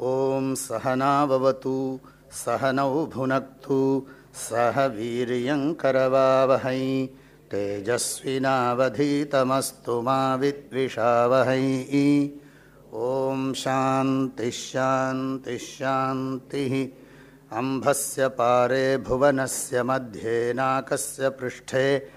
ॐ सहनाववतु सहनौ भुनक्तु, सह वीर्यङ्करवावहै तेजस्विनावधीतमस्तु मा विद्विषावहै। ॐ शान्तिश्शान्तिश्शान्तिः अम्भस्य पारे भुवनस्य मध्ये नाकस्य पृष्ठे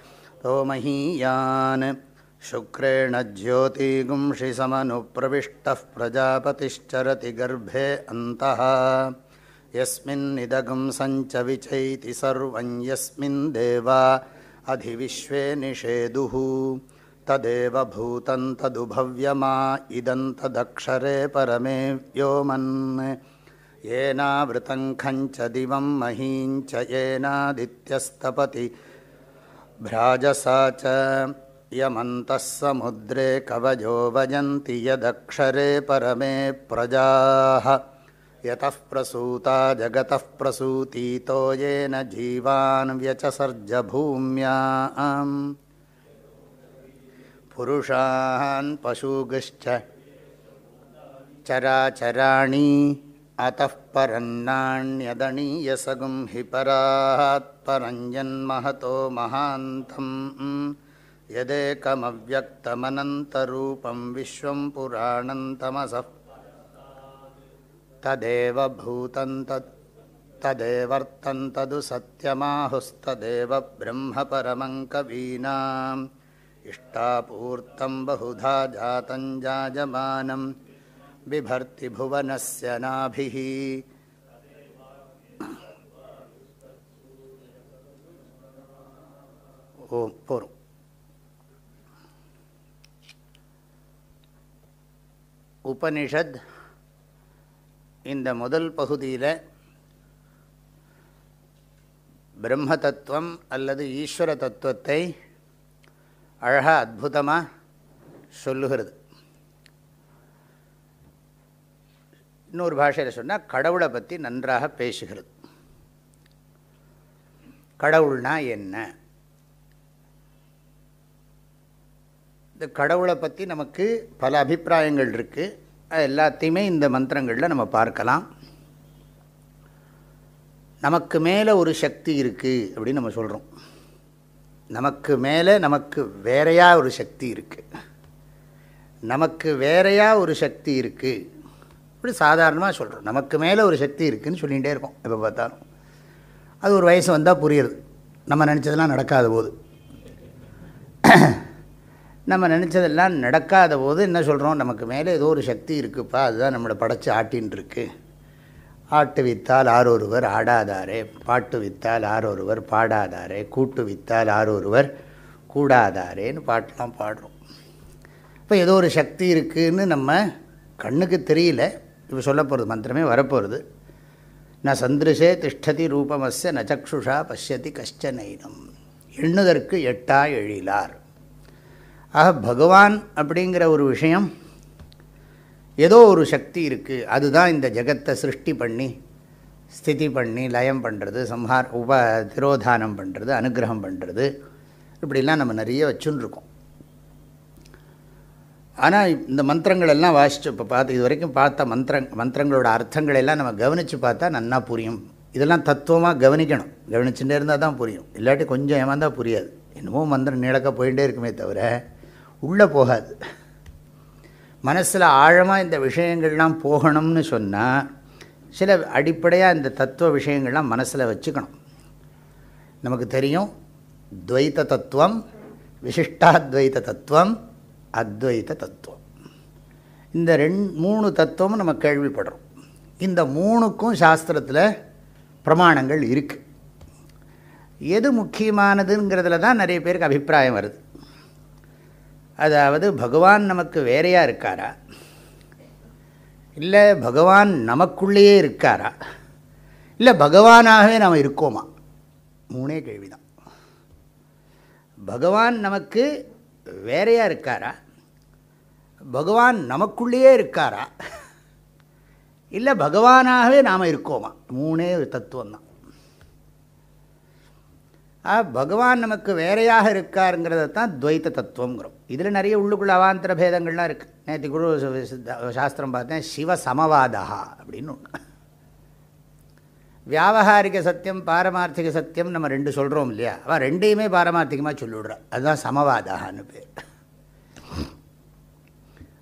तोमहीयान्। शुक्रेण ज्योतिगुंषिसमनुप्रविष्टः प्रजापतिश्चरति गर्भे अन्तः। यस्मिन्निदगं सञ्च विचैति सर्वं, यस्मिन् देवा अधिविश्वे निषेदुः तदेव भूतं तदुभव्यमा, इदं तदक्षरे परमे व्योमन्। येनावृतं खञ्च दिवं महीञ्च येनादित्यस्तपति भ्राजसा च यमन्तः समुद्रे कवयो वजन्ति यदक्षरे परमे प्रजाः। यतः प्रसूता जगतः प्रसूतीतो येन जीवान् व्यचसर्ज भूम्याम् पुरुषान् पशुगश्च चराचराणि, अतः परन्नाण्यदणीयसगुं हि परात् परञ्जन्महतो महान्तम्। यदेकमव्यक्तमनन्तरूपं विश्वं पुराणन्तमसः। तदेव भूतं तत् तदेवर्तन्तदु सत्यमाहुस्तदेव ब्रह्मपरमं कवीनाम्। इष्टापूर्तं बहुधा जातं जाजमानं, बिभर्ति भुवनस्य नाभिः। ओम् पूर्वम् உபனிஷத் இந்த முதல் பகுதியில் பிரம்ம தத்துவம் அல்லது ஈஸ்வர தத்துவத்தை அழகாக அற்புதமாக சொல்லுகிறது. இன்னொரு பாஷையில் சொன்னால் கடவுளை பற்றி நன்றாக பேசுகிறது. கடவுள்னா என்ன? இந்த கடவுளை பற்றி நமக்கு பல அபிப்பிராயங்கள் இருக்குது அது எல்லாத்தையுமே இந்த மந்திரங்களில் நம்ம பார்க்கலாம். நமக்கு மேலே ஒரு சக்தி இருக்குது அப்படின்னு நம்ம சொல்கிறோம் நமக்கு மேலே நமக்கு வேறையாக ஒரு சக்தி இருக்குது நமக்கு வேறையாக ஒரு சக்தி இருக்குது இப்படி சாதாரணமாக சொல்கிறோம் நமக்கு மேலே ஒரு சக்தி இருக்குதுன்னு சொல்லிகிட்டே இருக்கோம் எப்போ பார்த்தாலும். அது ஒரு வயசு வந்தால் புரியுறது நம்ம நினச்சதெல்லாம் நடக்காத போது. நம்ம நினச்சதெல்லாம் நடக்காத போது என்ன சொல்கிறோம் நமக்கு மேலே ஏதோ ஒரு சக்தி இருக்குப்பா. அதுதான் நம்மளை படைச்சி ஆட்டின்னு இருக்கு ஆட்டு வித்தால் ஆரொருவர் ஆடாதாரே. பாட்டு வித்தால் ஆரொருவர் பாடாதாரே. கூட்டு வித்தால் ஆரொருவர் கூடாதாரேன்னு பாட்டெலாம் பாடுறோம். இப்போ ஏதோ ஒரு சக்தி இருக்குதுன்னு நம்ம கண்ணுக்கு தெரியல. இப்போ சொல்ல போகிறது மந்திரமே வரப்போகிறது ந சந்திருஷே திஷ்டதி ரூபமஸ்ய நச்சக்ஷுஷா பசியதி கஷ்டனைனம் எண்ணுதற்கு எட்டா எழிலார். ஆக பகவான் அப்படிங்கிற ஒரு விஷயம் ஏதோ ஒரு சக்தி இருக்குது அதுதான் இந்த ஜெகத்தை சிருஷ்டி பண்ணி ஸ்திதி பண்ணி லயம் பண்ணுறது சம்ஹார் உப திரோதானம் பண்ணுறது அனுகிரகம் பண்ணுறது இப்படிலாம் நம்ம நிறைய வச்சுன்னு இருக்கோம் ஆனால் இந்த மந்திரங்கள் எல்லாம் வாசித்து இப்போ பார்த்து இது வரைக்கும் பார்த்த மந்திர மந்திரங்களோட அர்த்தங்கள் எல்லாம் நம்ம கவனித்து பார்த்தா நன்னா புரியும். இதெல்லாம் தத்துவமாக கவனிக்கணும். கவனிச்சுட்டே இருந்தால் தான் புரியும். இல்லாட்டி கொஞ்சம் ஏமாந்தால் புரியாது. என்னமோ மந்திரம் நீளக்க போயிட்டே இருக்குமே தவிர உள்ளே போகாது. மனசில் ஆழமாக இந்த விஷயங்கள்லாம் போகணும்னு சொன்னால் சில அடிப்படையாக இந்த தத்துவ விஷயங்கள்லாம் மனசில் வச்சுக்கணும். நமக்கு தெரியும் துவைத்த தத்துவம் விசிஷ்டாத்வைத தத்துவம் அத்வைத தத்துவம். இந்த ரெண் மூணு தத்துவமும் நம்ம கேள்விப்படுறோம். இந்த மூணுக்கும் சாஸ்திரத்தில் பிரமாணங்கள் இருக்குது எது முக்கியமானதுங்கிறதுல தான் நிறைய பேருக்கு அபிப்பிராயம் வருது. அதாவது பகவான் நமக்கு வேறையாக இருக்காரா? இல்லை பகவான் நமக்குள்ளேயே இருக்காரா? இல்லை பகவானாகவே நாம் இருக்கோமா? மூணே கேள்விதான். பகவான் நமக்கு வேறையாக இருக்காரா? பகவான் நமக்குள்ளேயே இருக்காரா? இல்லை பகவானாகவே நாம் இருக்கோமா? மூணே ஒரு தத்துவம் தான் பகவான் நமக்கு வேறையாக இருக்காருங்கிறத தான் துவைத்த தத்துவங்கிறோம் இதில் நிறைய உள்ளுக்குள்ள அவாந்தர பேதங்கள்லாம் இருக்குது நேற்று குரு சாஸ்திரம் பார்த்தேன் சிவ சமவாதா அப்படின்னு ஒன்று வியாபகாரிக சத்தியம் பாரமார்த்திக சத்தியம் நம்ம ரெண்டு சொல்கிறோம் இல்லையா? அவன் ரெண்டையுமே பாரமார்த்திகமாக சொல்லிவிடுறான் அதுதான் சமவாதான்னு பேர்.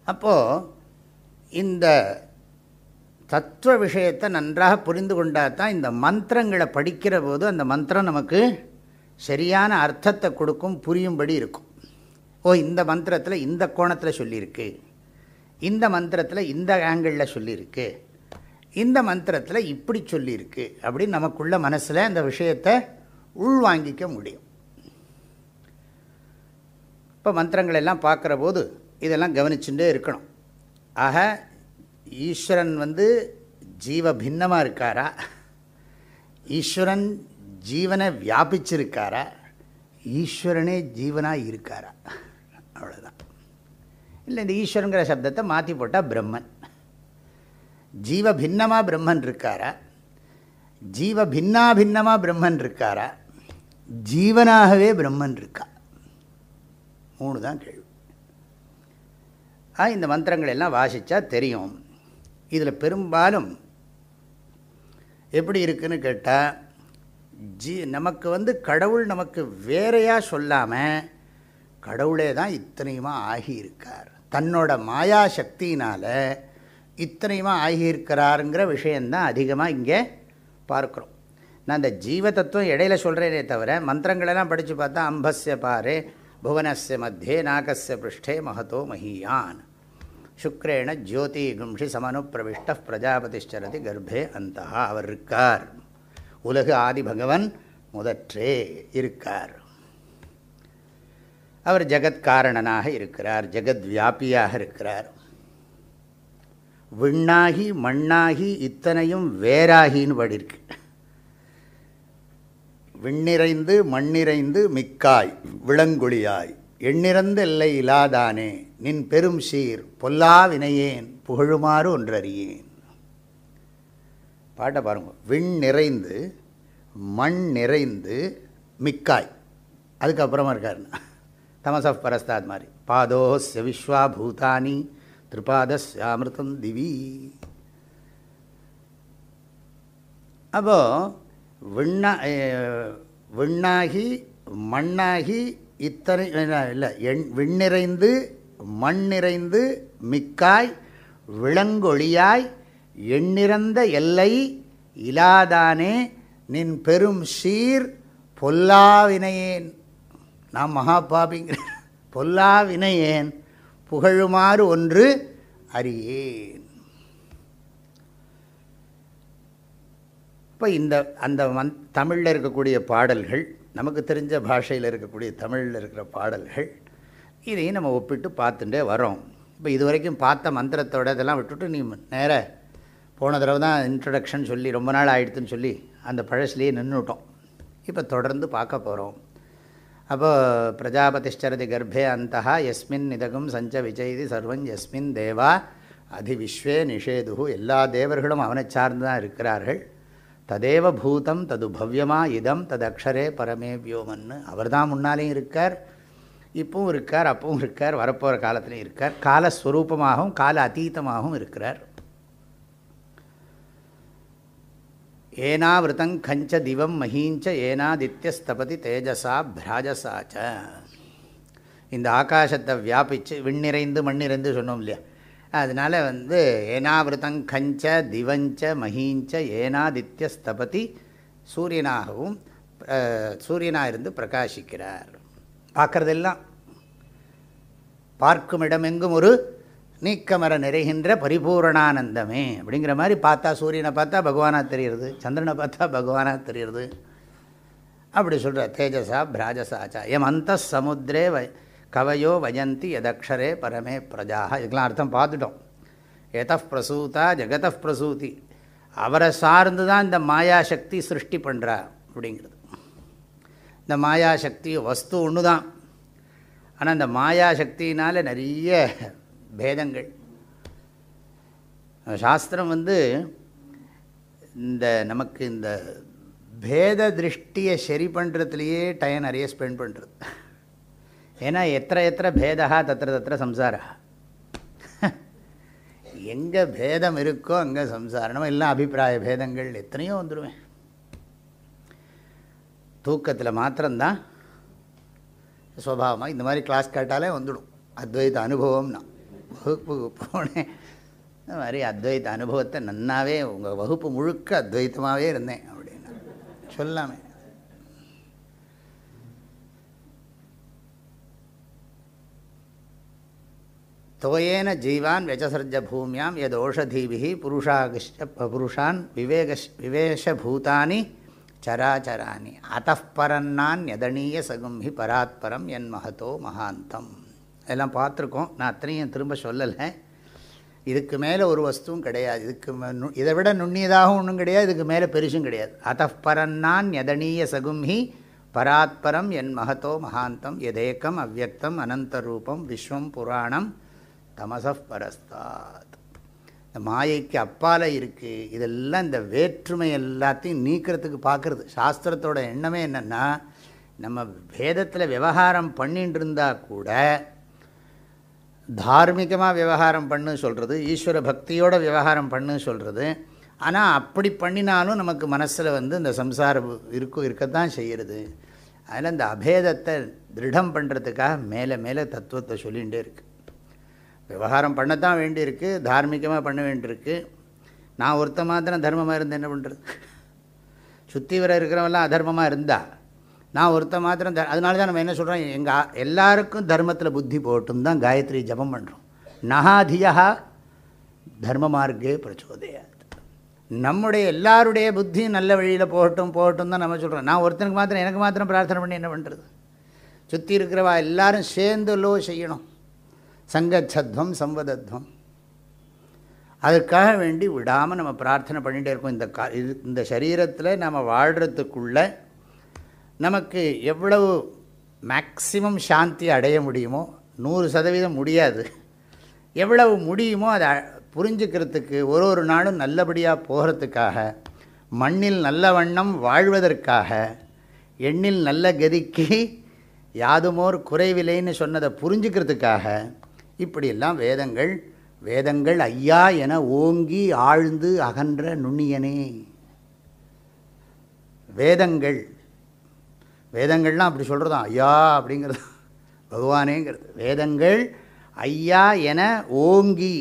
அப்போது இந்த தத்துவ விஷயத்தை நன்றாக புரிந்து கொண்டால் தான் இந்த மந்திரங்களை படிக்கிற போது அந்த மந்திரம் நமக்கு சரியான அர்த்தத்தை கொடுக்கும் புரியும்படி இருக்கும். ஓ இந்த மந்திரத்தில் இந்த கோணத்தில் சொல்லியிருக்கு. இந்த மந்திரத்தில் இந்த ஆங்கிளில் சொல்லியிருக்கு. இந்த மந்திரத்தில் இப்படி சொல்லியிருக்கு அப்படின்னு நமக்குள்ள மனசில் அந்த விஷயத்தை உள்வாங்கிக்க முடியும். இப்போ மந்திரங்கள் எல்லாம் பார்க்குற போது இதெல்லாம் கவனிச்சுட்டே இருக்கணும். ஆக ஈஸ்வரன் வந்து ஜீவ பின்னமாக இருக்காரா? ஈஸ்வரன் ஜீவனை வியாபிச்சிருக்காரா? ஈஸ்வரனே ஜீவனாக இருக்காரா? அவ்வளோதான் இல்லை இந்த ஈஸ்வரங்கிற சப்தத்தை மாற்றி போட்டால் பிரம்மன். ஜீவ பின்னமாக பிரம்மன் இருக்காரா? ஜீவ பின்னா பின்னமாக பிரம்மன் இருக்காரா? ஜீவனாகவே பிரம்மன் இருக்கா? மூணு தான் கேள்வி. ஆ இந்த மந்திரங்கள் எல்லாம் வாசித்தா தெரியும். இதில் பெரும்பாலும் எப்படி இருக்குன்னு கேட்டால் ஜீ நமக்கு வந்து கடவுள் நமக்கு வேறையாக சொல்லாமல் கடவுளே தான் இத்தனையுமா ஆகியிருக்கார். தன்னோட மாயா சக்தியினால் இத்தனையுமா ஆகியிருக்கிறாருங்கிற விஷயந்தான் அதிகமாக இங்கே பார்க்குறோம். நான் இந்த ஜீவ தத்துவம் இடையில சொல்கிறேனே தவிர மந்திரங்களெல்லாம் படித்து பார்த்தா அம்பஸ்ய பாரு புவனஸ்ய மத்தியே நாகஸ்ய பிருஷ்டே மகதோ மஹியான் சுக்ரேண ஜோதி கும்ஷி சமனு பிரவிஷ்ட பிரஜாபதிஷ்சரதி கர்ப்பே அந்த அவர் இருக்கார். உலகு ஆதி பகவன் முதற்றே இருக்கார். அவர் ஜெகத்காரணனாக இருக்கிறார் ஜெகத் வியாபியாக இருக்கிறார். விண்ணாகி மண்ணாகி இத்தனையும் வேறாகின்னு படிருக்கு விண்ணிறைந்து மண்ணிறைந்து மிக்காய் விளங்குழியாய் எண்ணிறந்த எல்லை இலாதானே நின் பெரும் சீர் பொல்லா வினையேன் புகழுமாறு ஒன்றறியேன். பாட்டை பாருங்கள் விண் நிறைந்து மண் நிறைந்து மிக்காய். அதுக்கப்புறமா இருக்காருண்ணா தமசப் பரஸ்தாத் மாதிரி. பாதோஸ்ய விஸ்வா பூதானி திரிபாதஸ்யாமிருதம் திவி. அப்போது விண்ணா விண்ணாகி மண்ணாகி இத்தனை இல்லை எண் விண்ணிறைந்து மண் நிறைந்து மிக்காய் விளங்கொழியாய் எண்ணிறந்த எல்லை இலாதானே நின் பெரும் சீர் பொல்லாவினையேன் நான் மகாபாபிங்கிற பொல்லாவினையேன் புகழுமாறு ஒன்று அறியேன். இப்போ இந்த அந்த மந் தமிழில் இருக்கக்கூடிய பாடல்கள் நமக்கு தெரிஞ்ச பாஷையில் இருக்கக்கூடிய தமிழில் இருக்கிற பாடல்கள் இதையும் நம்ம ஒப்பிட்டு பார்த்துட்டே வரோம் இப்போ இது வரைக்கும் பார்த்த மந்திரத்தோட இதெல்லாம் விட்டுட்டு நீ நேராக போன தடவை தான் இன்ட்ரடக்ஷன் சொல்லி ரொம்ப நாள் ஆகிடுதுன்னு சொல்லி அந்த பழசுலேயே நின்றுட்டோம் இப்போ தொடர்ந்து பார்க்க போகிறோம் அப்போ பிரஜாபதிஷ்சரதி கர்ப்பே அந்த எஸ்மின் நிதகும் சஞ்ச விஜயதி சர்வம் எஸ்மின் தேவா அதி விஸ்வே நிஷேது எல்லா தேவர்களும் அவனை சார்ந்து தான் இருக்கிறார்கள். ததேவ பூதம் தது பவ்யமா இதம் தது அக்ஷரே பரமே வியோமன்னு. அவர் தான் முன்னாலேயும் இருக்கார் இப்பவும் இருக்கார் அப்பவும் இருக்கார் வரப்போகிற காலத்துலேயும் இருக்கார். காலஸ்வரூபமாகவும் கால அதீதமாகவும் இருக்கிறார். ஏனாவிருத்தங் கஞ்ச திவம் மகீஞ்ச ஏனாதித்யஸ்தபதி தேஜசா பிராஜசாச்ச இந்த ஆகாசத்தை வியாபித்து விண்ணிறைந்து மண்ணிறைந்து சொன்னோம் இல்லையா? அதனால் வந்து ஏனாவிருத்தங் கஞ்ச திவஞ்ச மகீஞ்ச ஏனாதித்யஸ்தபதி சூரியனாகவும் சூரியனாக இருந்து பிரகாசிக்கிறார். பார்க்குறதெல்லாம் பார்க்கும் இடமெங்கும் ஒரு நீக்கமர நிறைகின்ற பரிபூரணானந்தமே. அப்படிங்கிற மாதிரி பார்த்தா சூரியனை பார்த்தா பகவானாக தெரியுறது சந்திரனை பார்த்தா பகவானாக தெரியுறது அப்படி சொல்கிற தேஜசா பிராஜசாச்சா எம் அந்த சமுத்திரே வ கவையோ வயந்தி எதக்ஷரே பரமே பிரஜாக இதுக்கெலாம் அர்த்தம் பார்த்துட்டோம். எத பிரசூதா ஜெகத பிரசூதி. அவரை சார்ந்து தான் இந்த மாயாசக்தி சிருஷ்டி பண்ணுறா அப்படிங்கிறது. இந்த மாயாசக்தி வஸ்து ஒன்று தான் ஆனால் இந்த மாயாசக்தினால் நிறைய பேதங்கள் சாஸ்திரம் வந்து இந்த நமக்கு இந்த பேத திருஷ்டியை சரி பண்ணுறதுலையே டைம் நிறைய ஸ்பெண்ட் பண்ணுறது ஏன்னா எத்தனை எத்தனை பேதா தத்திர தத்திர சம்சாரா? எங்கே பேதம் இருக்கோ அங்கே சம்சாரம். எல்லாம் அபிப்பிராய பேதங்கள் எத்தனையோ வந்துடுவேன் தூக்கத்தில் மாத்திரம்தான் சுவாவமாக இந்த மாதிரி கிளாஸ் கேட்டாலே வந்துடும். அத்வைத அனுபவம்னா. வகுப்புக்கு போனேன். இந்த மாதிரி அத்வைத அனுபவத்தை நன்னாவே உங்கள் வகுப்பு முழுக்க அத்வைத்தமாகவே இருந்தேன் அப்படின்னா. சொல்லாமே. தோயேன ஜீவான் வெச்சசர்ஜ பூமியாம் எது ஓஷதீபி புருஷாகிஷ்ட புருஷான் விவேக விவேஷபூதானி சராச்சராணி. அத்தப்பரன்னான் எதனீய சகும்பி பராத்பரம் என் மகத்தோ மகாந்தம். எல்லாம் பார்த்துருக்கோம். நான் அத்தனையும் திரும்ப சொல்லலை. இதுக்கு மேலே ஒரு வஸ்துவும் கிடையாது. இதுக்கு இதை விட நுண்ணியதாகவும் ஒன்றும் கிடையாது. இதுக்கு மேலே பெருசும் கிடையாது. அத்தப்பரன்னான் எதனீய சகும்ஹி பராத்பரம் என் மகத்தோ மகாந்தம் எதேக்கம் அவ்வக்தம் அனந்தரூபம் விஸ்வம் புராணம் தமசப் பரஸ்தாத். இந்த மாயைக்கு அப்பால் இருக்குது இதெல்லாம் இந்த வேற்றுமை எல்லாத்தையும் நீக்கிறதுக்கு பார்க்குறது சாஸ்திரத்தோட எண்ணமே என்னென்னா நம்ம வேதத்தில் விவகாரம் பண்ணிட்டு இருந்தால் கூட தார்மீகமாக விவகாரம் பண்ணு சொல்கிறது ஈஸ்வர பக்தியோட விவகாரம் பண்ணு சொல்கிறது ஆனால் அப்படி பண்ணினாலும் நமக்கு மனசில் வந்து இந்த சம்சாரம் இருக்கும் இருக்கத்தான் செய்கிறது அதில் இந்த அபேதத்தை திருடம் பண்ணுறதுக்காக மேலே மேலே தத்துவத்தை சொல்லிகிட்டே இருக்குது விவகாரம் பண்ணத்தான் வேண்டியிருக்கு தார்மீகமாக பண்ண வேண்டியிருக்கு. நான் ஒருத்த மாத்திரம் தர்மமாக இருந்து என்ன பண்ணுறது சுற்றி வர இருக்கிறவெல்லாம் அதர்மமாக இருந்தால் நான் ஒருத்த மாத்திரம் த அதனால தான் நம்ம என்ன சொல்கிறோம் எங்கள் எல்லாருக்கும் தர்மத்தில் புத்தி போட்டும் தான் காயத்ரி ஜபம் பண்ணுறோம் நகாதியா தர்ம மார்க்கே பிரச்சோதையாது. நம்முடைய எல்லாருடைய புத்தி நல்ல வழியில் போகட்டும் போகட்டும் தான் நம்ம சொல்கிறோம் நான் ஒருத்தனுக்கு மாத்திரம் எனக்கு மாத்திரம் பிரார்த்தனை பண்ணி என்ன பண்ணுறது சுற்றி இருக்கிறவா எல்லாரும் சேர்ந்து லோ செய்யணும். சங்கச்சத்வம் சம்பதத்வம் அதுக்காக வேண்டி விடாமல் நம்ம பிரார்த்தனை பண்ணிகிட்டே இருக்கோம். இந்த கா இது இந்த சரீரத்தில் நம்ம வாழ்கிறதுக்குள்ளே நமக்கு எவ்வளவு மேக்சிமம் சாந்தி அடைய முடியுமோ நூறு சதவீதம் முடியாது. எவ்வளவு முடியுமோ அதை புரிஞ்சுக்கிறதுக்கு ஒரு ஒரு நாளும் நல்லபடியாக போகிறதுக்காக மண்ணில் நல்ல வண்ணம் வாழ்வதற்காக எண்ணில் நல்ல கதிக்கு யாதுமோர் குறைவில்லைன்னு சொன்னதை புரிஞ்சுக்கிறதுக்காக இப்படியெல்லாம் வேதங்கள் வேதங்கள் ஐயா என ஓங்கி ஆழ்ந்து அகன்ற நுண்ணியனே. வேதங்கள் வேதங்கள்லாம் அப்படி சொல்கிறதான் ஐயா அப்படிங்கிறது பகவானேங்கிறது. வேதங்கள் ஐயா என ஓங்கி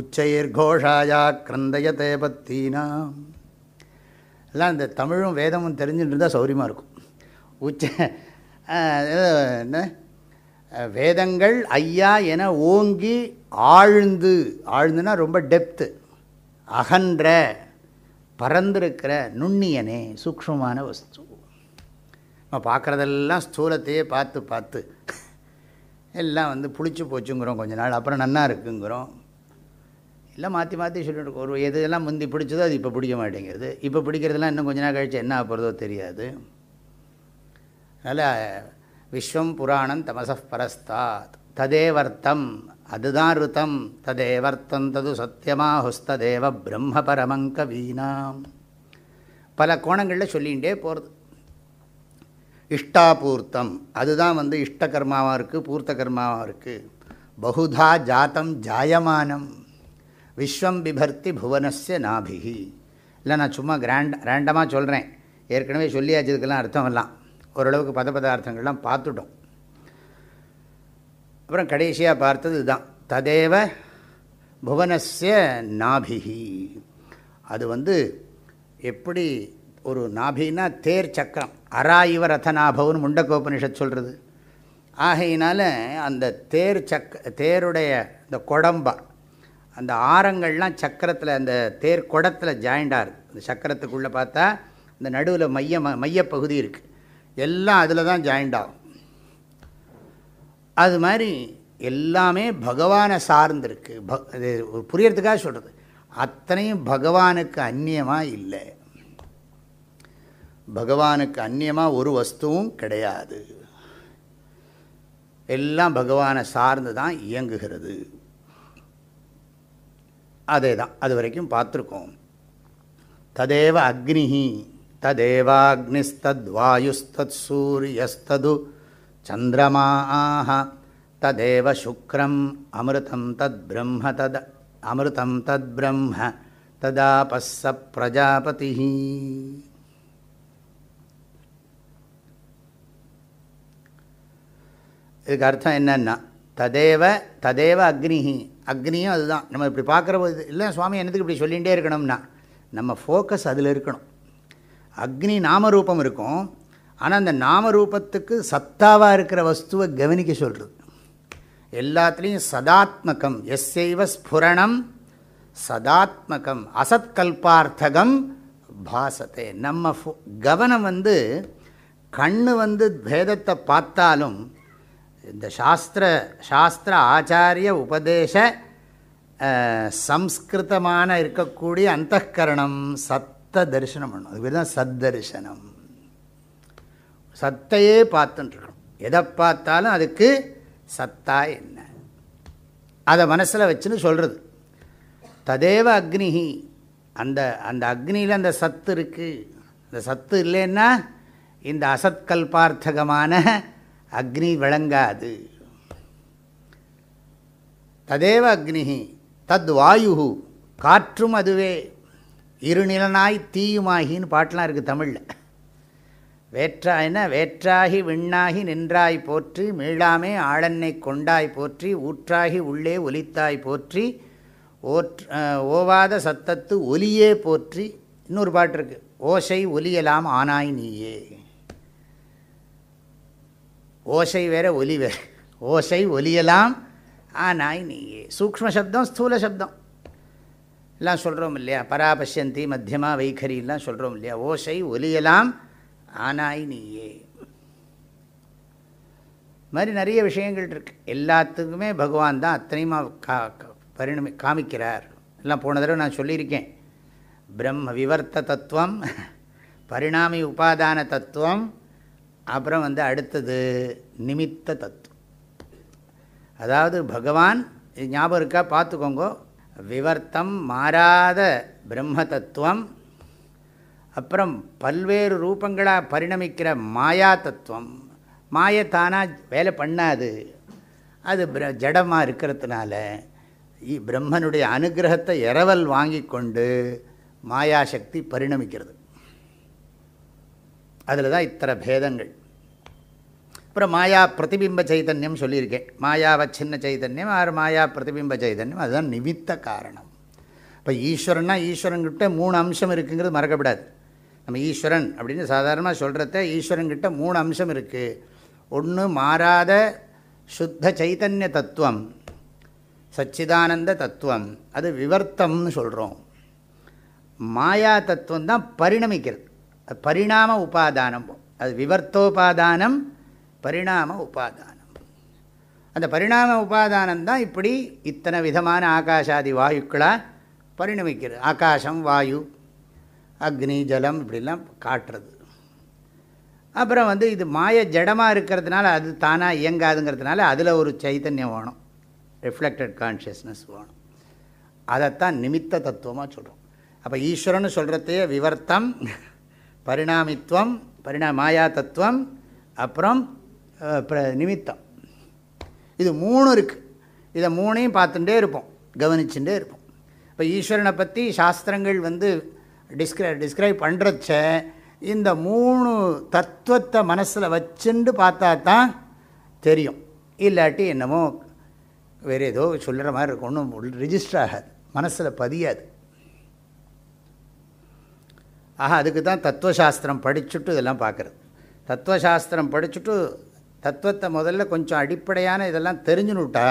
உச்சையர் கோஷாயா கிரந்தய தேபத்தீனாம் எல்லாம் இந்த தமிழும் வேதமும் தெரிஞ்சுட்டு இருந்தால் சௌரியமாக இருக்கும். உச்ச என்ன? வேதங்கள் ஐயா என ஓங்கி ஆழ்ந்து ஆழ்ந்துனா ரொம்ப டெப்த்து. அகன்ற பறந்திருக்கிற நுண்ணியனே சூக்ஷமான வஸ்து. நம்ம பார்க்குறதெல்லாம் ஸ்தூலத்தையே பார்த்து பார்த்து. எல்லாம் வந்து புளிச்சு போச்சுங்கிறோம் கொஞ்ச நாள். அப்புறம் நன்னா இருக்குங்கிறோம். எல்லாம் மாற்றி மாற்றி சொல்லிட்டு ஒரு எதெல்லாம் முந்தி பிடிச்சதோ அது இப்போ பிடிக்க மாட்டேங்கிறது இப்போ பிடிக்கிறதுலாம் இன்னும் கொஞ்ச நாள் கழித்து என்ன ஆகிறதோ தெரியாது. அதனால் விஸ்வம் புராணம் தமச பரஸ்தாத். ததேவர்த்தம் அதுதான் ருத்தம். ததேவர்த்தம் தது சத்தியமாஹுஸ்ததேவ பிரம்ம பரமங்க வீணாம் பல கோணங்களில் சொல்லிகிட்டே போகிறது இஷ்டாபூர்த்தம். அதுதான் வந்து இஷ்ட கர்மாவாக இருக்குது பூர்த்த கர்மாவாக இருக்குது பகுதா ஜாத்தம் ஜாயமானம். விஸ்வம் பிபர்த்தி புவனஸ்ய நாபிகி. இல்லை நான் சும்மா கிராண்ட் ரேண்டமாக சொல்கிறேன் ஏற்கனவே சொல்லியாச்சு இதுக்கெல்லாம் அர்த்தமெல்லாம். ஓரளவுக்கு பத பதார்த்தங்கள்லாம் பார்த்துட்டோம். அப்புறம் கடைசியாக பார்த்தது இதுதான். ததேவ புவனஸ்ய நாபிகி. அது வந்து எப்படி ஒரு நாபின்னா தேர் சக்கரம். அராயிவ ரதநாபவன் முண்டக்கோபனிஷத் சொல்கிறது ஆகையினால அந்த தேர் சக் தேருடைய இந்த குடம்பா அந்த ஆரங்கள்லாம் சக்கரத்தில் அந்த தேர் குடத்தில் ஜாயிண்டாக இருக்குது அந்த சக்கரத்துக்குள்ளே பார்த்தா இந்த நடுவில் மைய மையப்பகுதி இருக்குது எல்லாம் அதில் தான் ஜாயிண்ட் ஆகும். அது மாதிரி எல்லாமே பகவானை சார்ந்திருக்கு. ப அது புரியறதுக்காக சொல்கிறது அத்தனையும் பகவானுக்கு அந்நியமாக இல்லை. பகவானுக்கு அந்நியமாக ஒரு வஸ்துவும் கிடையாது. எல்லாம் பகவானை சார்ந்து தான் இயங்குகிறது. அதே தான் அது வரைக்கும் பார்த்துருக்கோம். ததேவ அக்னிஹி ததேவாக்னிஸ்தத்வாயுஸ்தத் சூரியஸ்தது சந்திரமாக ததேவ சுக்ரம் அமிர்தம் தத் பிரம்ம தத் அமிர்தம் தத் பிரம்ம ததாபஸ்ஸ பிரஜாபதி இதுக்கு அர்த்தம் என்னென்னா ததேவ ததேவ அக்னிஹி. அக்னியும் அதுதான். நம்ம இப்படி பார்க்குற போது இல்லை சுவாமி என்னத்துக்கு இப்படி சொல்லிகிட்டே இருக்கணும்னா நம்ம ஃபோக்கஸ் அதில் இருக்கணும். அக்னி நாமரூபம் இருக்கும். ஆனால் அந்த நாமரூபத்துக்கு சத்தாவாக இருக்கிற வஸ்துவை கவனிக்க சொல்கிறது எல்லாத்துலேயும் சதாத்மகம். எஸ்ஸைவ ஸ்புரணம் சதாத்மகம். அசத்கல்பார்த்தகம் பாசத்தை. நம்ம ஃபோ கவனம் வந்து கண்ணு வந்து பேதத்தை பார்த்தாலும் இந்த சாஸ்திர சாஸ்திர ஆச்சாரிய உபதேச சம்ஸ்கிருதமான இருக்கக்கூடிய அந்தகரணம் சத்த தரிசனம் பண்ணணும் அது பேர் தான் சத்தரிசனம் சத்தையே பார்த்துட்டுருக்கணும் எதை பார்த்தாலும் அதுக்கு சத்தா என்ன? அதை மனசில் வச்சுன்னு சொல்கிறது ததேவ அக்னிஹி. அந்த அந்த அக்னியில் அந்த சத்து இருக்குது அந்த சத்து இல்லைன்னா இந்த அசத்கல்பார்த்தகமான அக்னி விளங்காது. ததேவ அக்னிஹி தத் வாயு காற்றும் அதுவே. இருநிலனாய் தீயுமாகின்னு பாட்டெலாம் இருக்குது தமிழில். வேற்றாயின வேற்றாகி விண்ணாகி நின்றாய் போற்றி மீளாமே ஆளன்னை கொண்டாய் போற்றி ஊற்றாகி உள்ளே ஒலித்தாய் போற்றி ஓற்ற ஓவாத சத்தத்து ஒலியே போற்றி. இன்னொரு பாட்டு இருக்குது ஓசை ஒலியலாம் ஆனாய் நீயே. ஓசை வேற ஒலி வேற. ஓசை ஒலியலாம் ஆனாய் நீயே. சூக்ம சப்தம் ஸ்தூல சப்தம். எல்லாம் சொல்கிறோம் இல்லையா? பராபசந்தி மத்தியமா வைఖரிலாம் சொல்கிறோம் இல்லையா? ஓசை ஒலியலாம் ஆனாய் நீயே. இது மாதிரி நிறைய விஷயங்கள் இருக்கு. எல்லாத்துக்குமே பகவான் தான் அத்தனையுமா கா- பரிணமி காமிக்கிறார். எல்லாம் போன தடவை நான் சொல்லியிருக்கேன். பிரம்ம விவர்த்த தத்துவம் பரிணாமி உபாதான தத்துவம் அப்புறம் வந்து அடுத்தது நிமித்த தத்துவம். அதாவது பகவான் இது ஞாபகம் இருக்கா? பார்த்துக்கோங்க. விவர்த்தம் மாறாத பிரம்ம தத்துவம். அப்புறம் பல்வேறு ரூபங்களாக பரிணமிக்கிற மாயா தத்துவம். மாயை தானாக வேலை பண்ணாது. அது பிர ஜடமாக இருக்கிறதுனால இ- பிரம்மனுடைய அனுகிரகத்தை இரவல் வாங்கி கொண்டு மாயாசக்தி பரிணமிக்கிறது. அதில் தான் இத்தனை பேதங்கள். அப்புறம் மாயா பிரதிபிம்ப சைதன்யம் சொல்லியிருக்கேன். மாயாவை சின்ன சைதன்யம் ஆறு மாயா பிரதிபிம்ப சைதன்யம். அதுதான் நிமித்த காரணம். இப்போ ஈஸ்வரன்னா ஈஸ்வரன்கிட்ட மூணு அம்சம் இருக்குங்கிறது மறக்கப்படாது. நம்ம ஈஸ்வரன் அப்படின்னு சாதாரணமாக சொல்கிறத ஈஸ்வரன்கிட்ட மூணு அம்சம் இருக்குது ஒன்று மாறாத சுத்த சைத்தன்ய தத்துவம் சச்சிதானந்த தத்துவம். அது விவர்த்தம்னு சொல்கிறோம் மாயா தத்துவம் தான் பரிணமிக்கிறது. அது பரிணாம உபாதானம். அது விவர்த்தோபாதானம் பரிணாம உபாதானம். அந்த பரிணாம உபாதானம் தான் இப்படி இத்தனை விதமான ஆகாஷாதி வாயுக்களாக பரிணமிக்கிறது. ஆகாசம் வாயு அக்னி ஜலம் இப்படிலாம் காட்டுறது. அப்புறம் வந்து இது மாய ஜடமாக இருக்கிறதுனால அது தானாக இயங்காதுங்கிறதுனால அதில் ஒரு சைத்தன்யம் வேணும். ரிஃப்ளெக்டட் கான்ஷியஸ்னஸ் வேணும். அதைத்தான் நிமித்த தத்துவமாக சொல்கிறோம் அப்போ ஈஸ்வரன் சொல்கிறதையே விவர்த்தம் பரிணாமித்துவம் பரிணா மாயா தத்துவம் அப்புறம் பிர- நிமித்தம். இது மூணு இருக்குது இதை மூணையும் பார்த்துட்டே இருப்போம். கவனிச்சுட்டே இருப்போம். இப்போ ஈஸ்வரனை பற்றி சாஸ்திரங்கள் வந்து டிஸ்கிரை டிஸ்கிரைப் பண்ணுறச்ச இந்த மூணு தத்துவத்தை மனசில் வச்சுண்டு பார்த்தா தான் தெரியும். இல்லாட்டி என்னமோ வேறு ஏதோ சொல்கிற மாதிரி இருக்கும் ஒன்றும் ரிஜிஸ்டர் ஆகாது. மனசில் பதியாது. ஆஹா அதுக்கு தான் தத்துவசாஸ்திரம் படிச்சுட்டு இதெல்லாம் பார்க்குறது. தத்துவசாஸ்திரம் படிச்சுட்டு தத்துவத்தை முதல்ல கொஞ்சம் அடிப்படையான இதெல்லாம் தெரிஞ்சுனுட்டா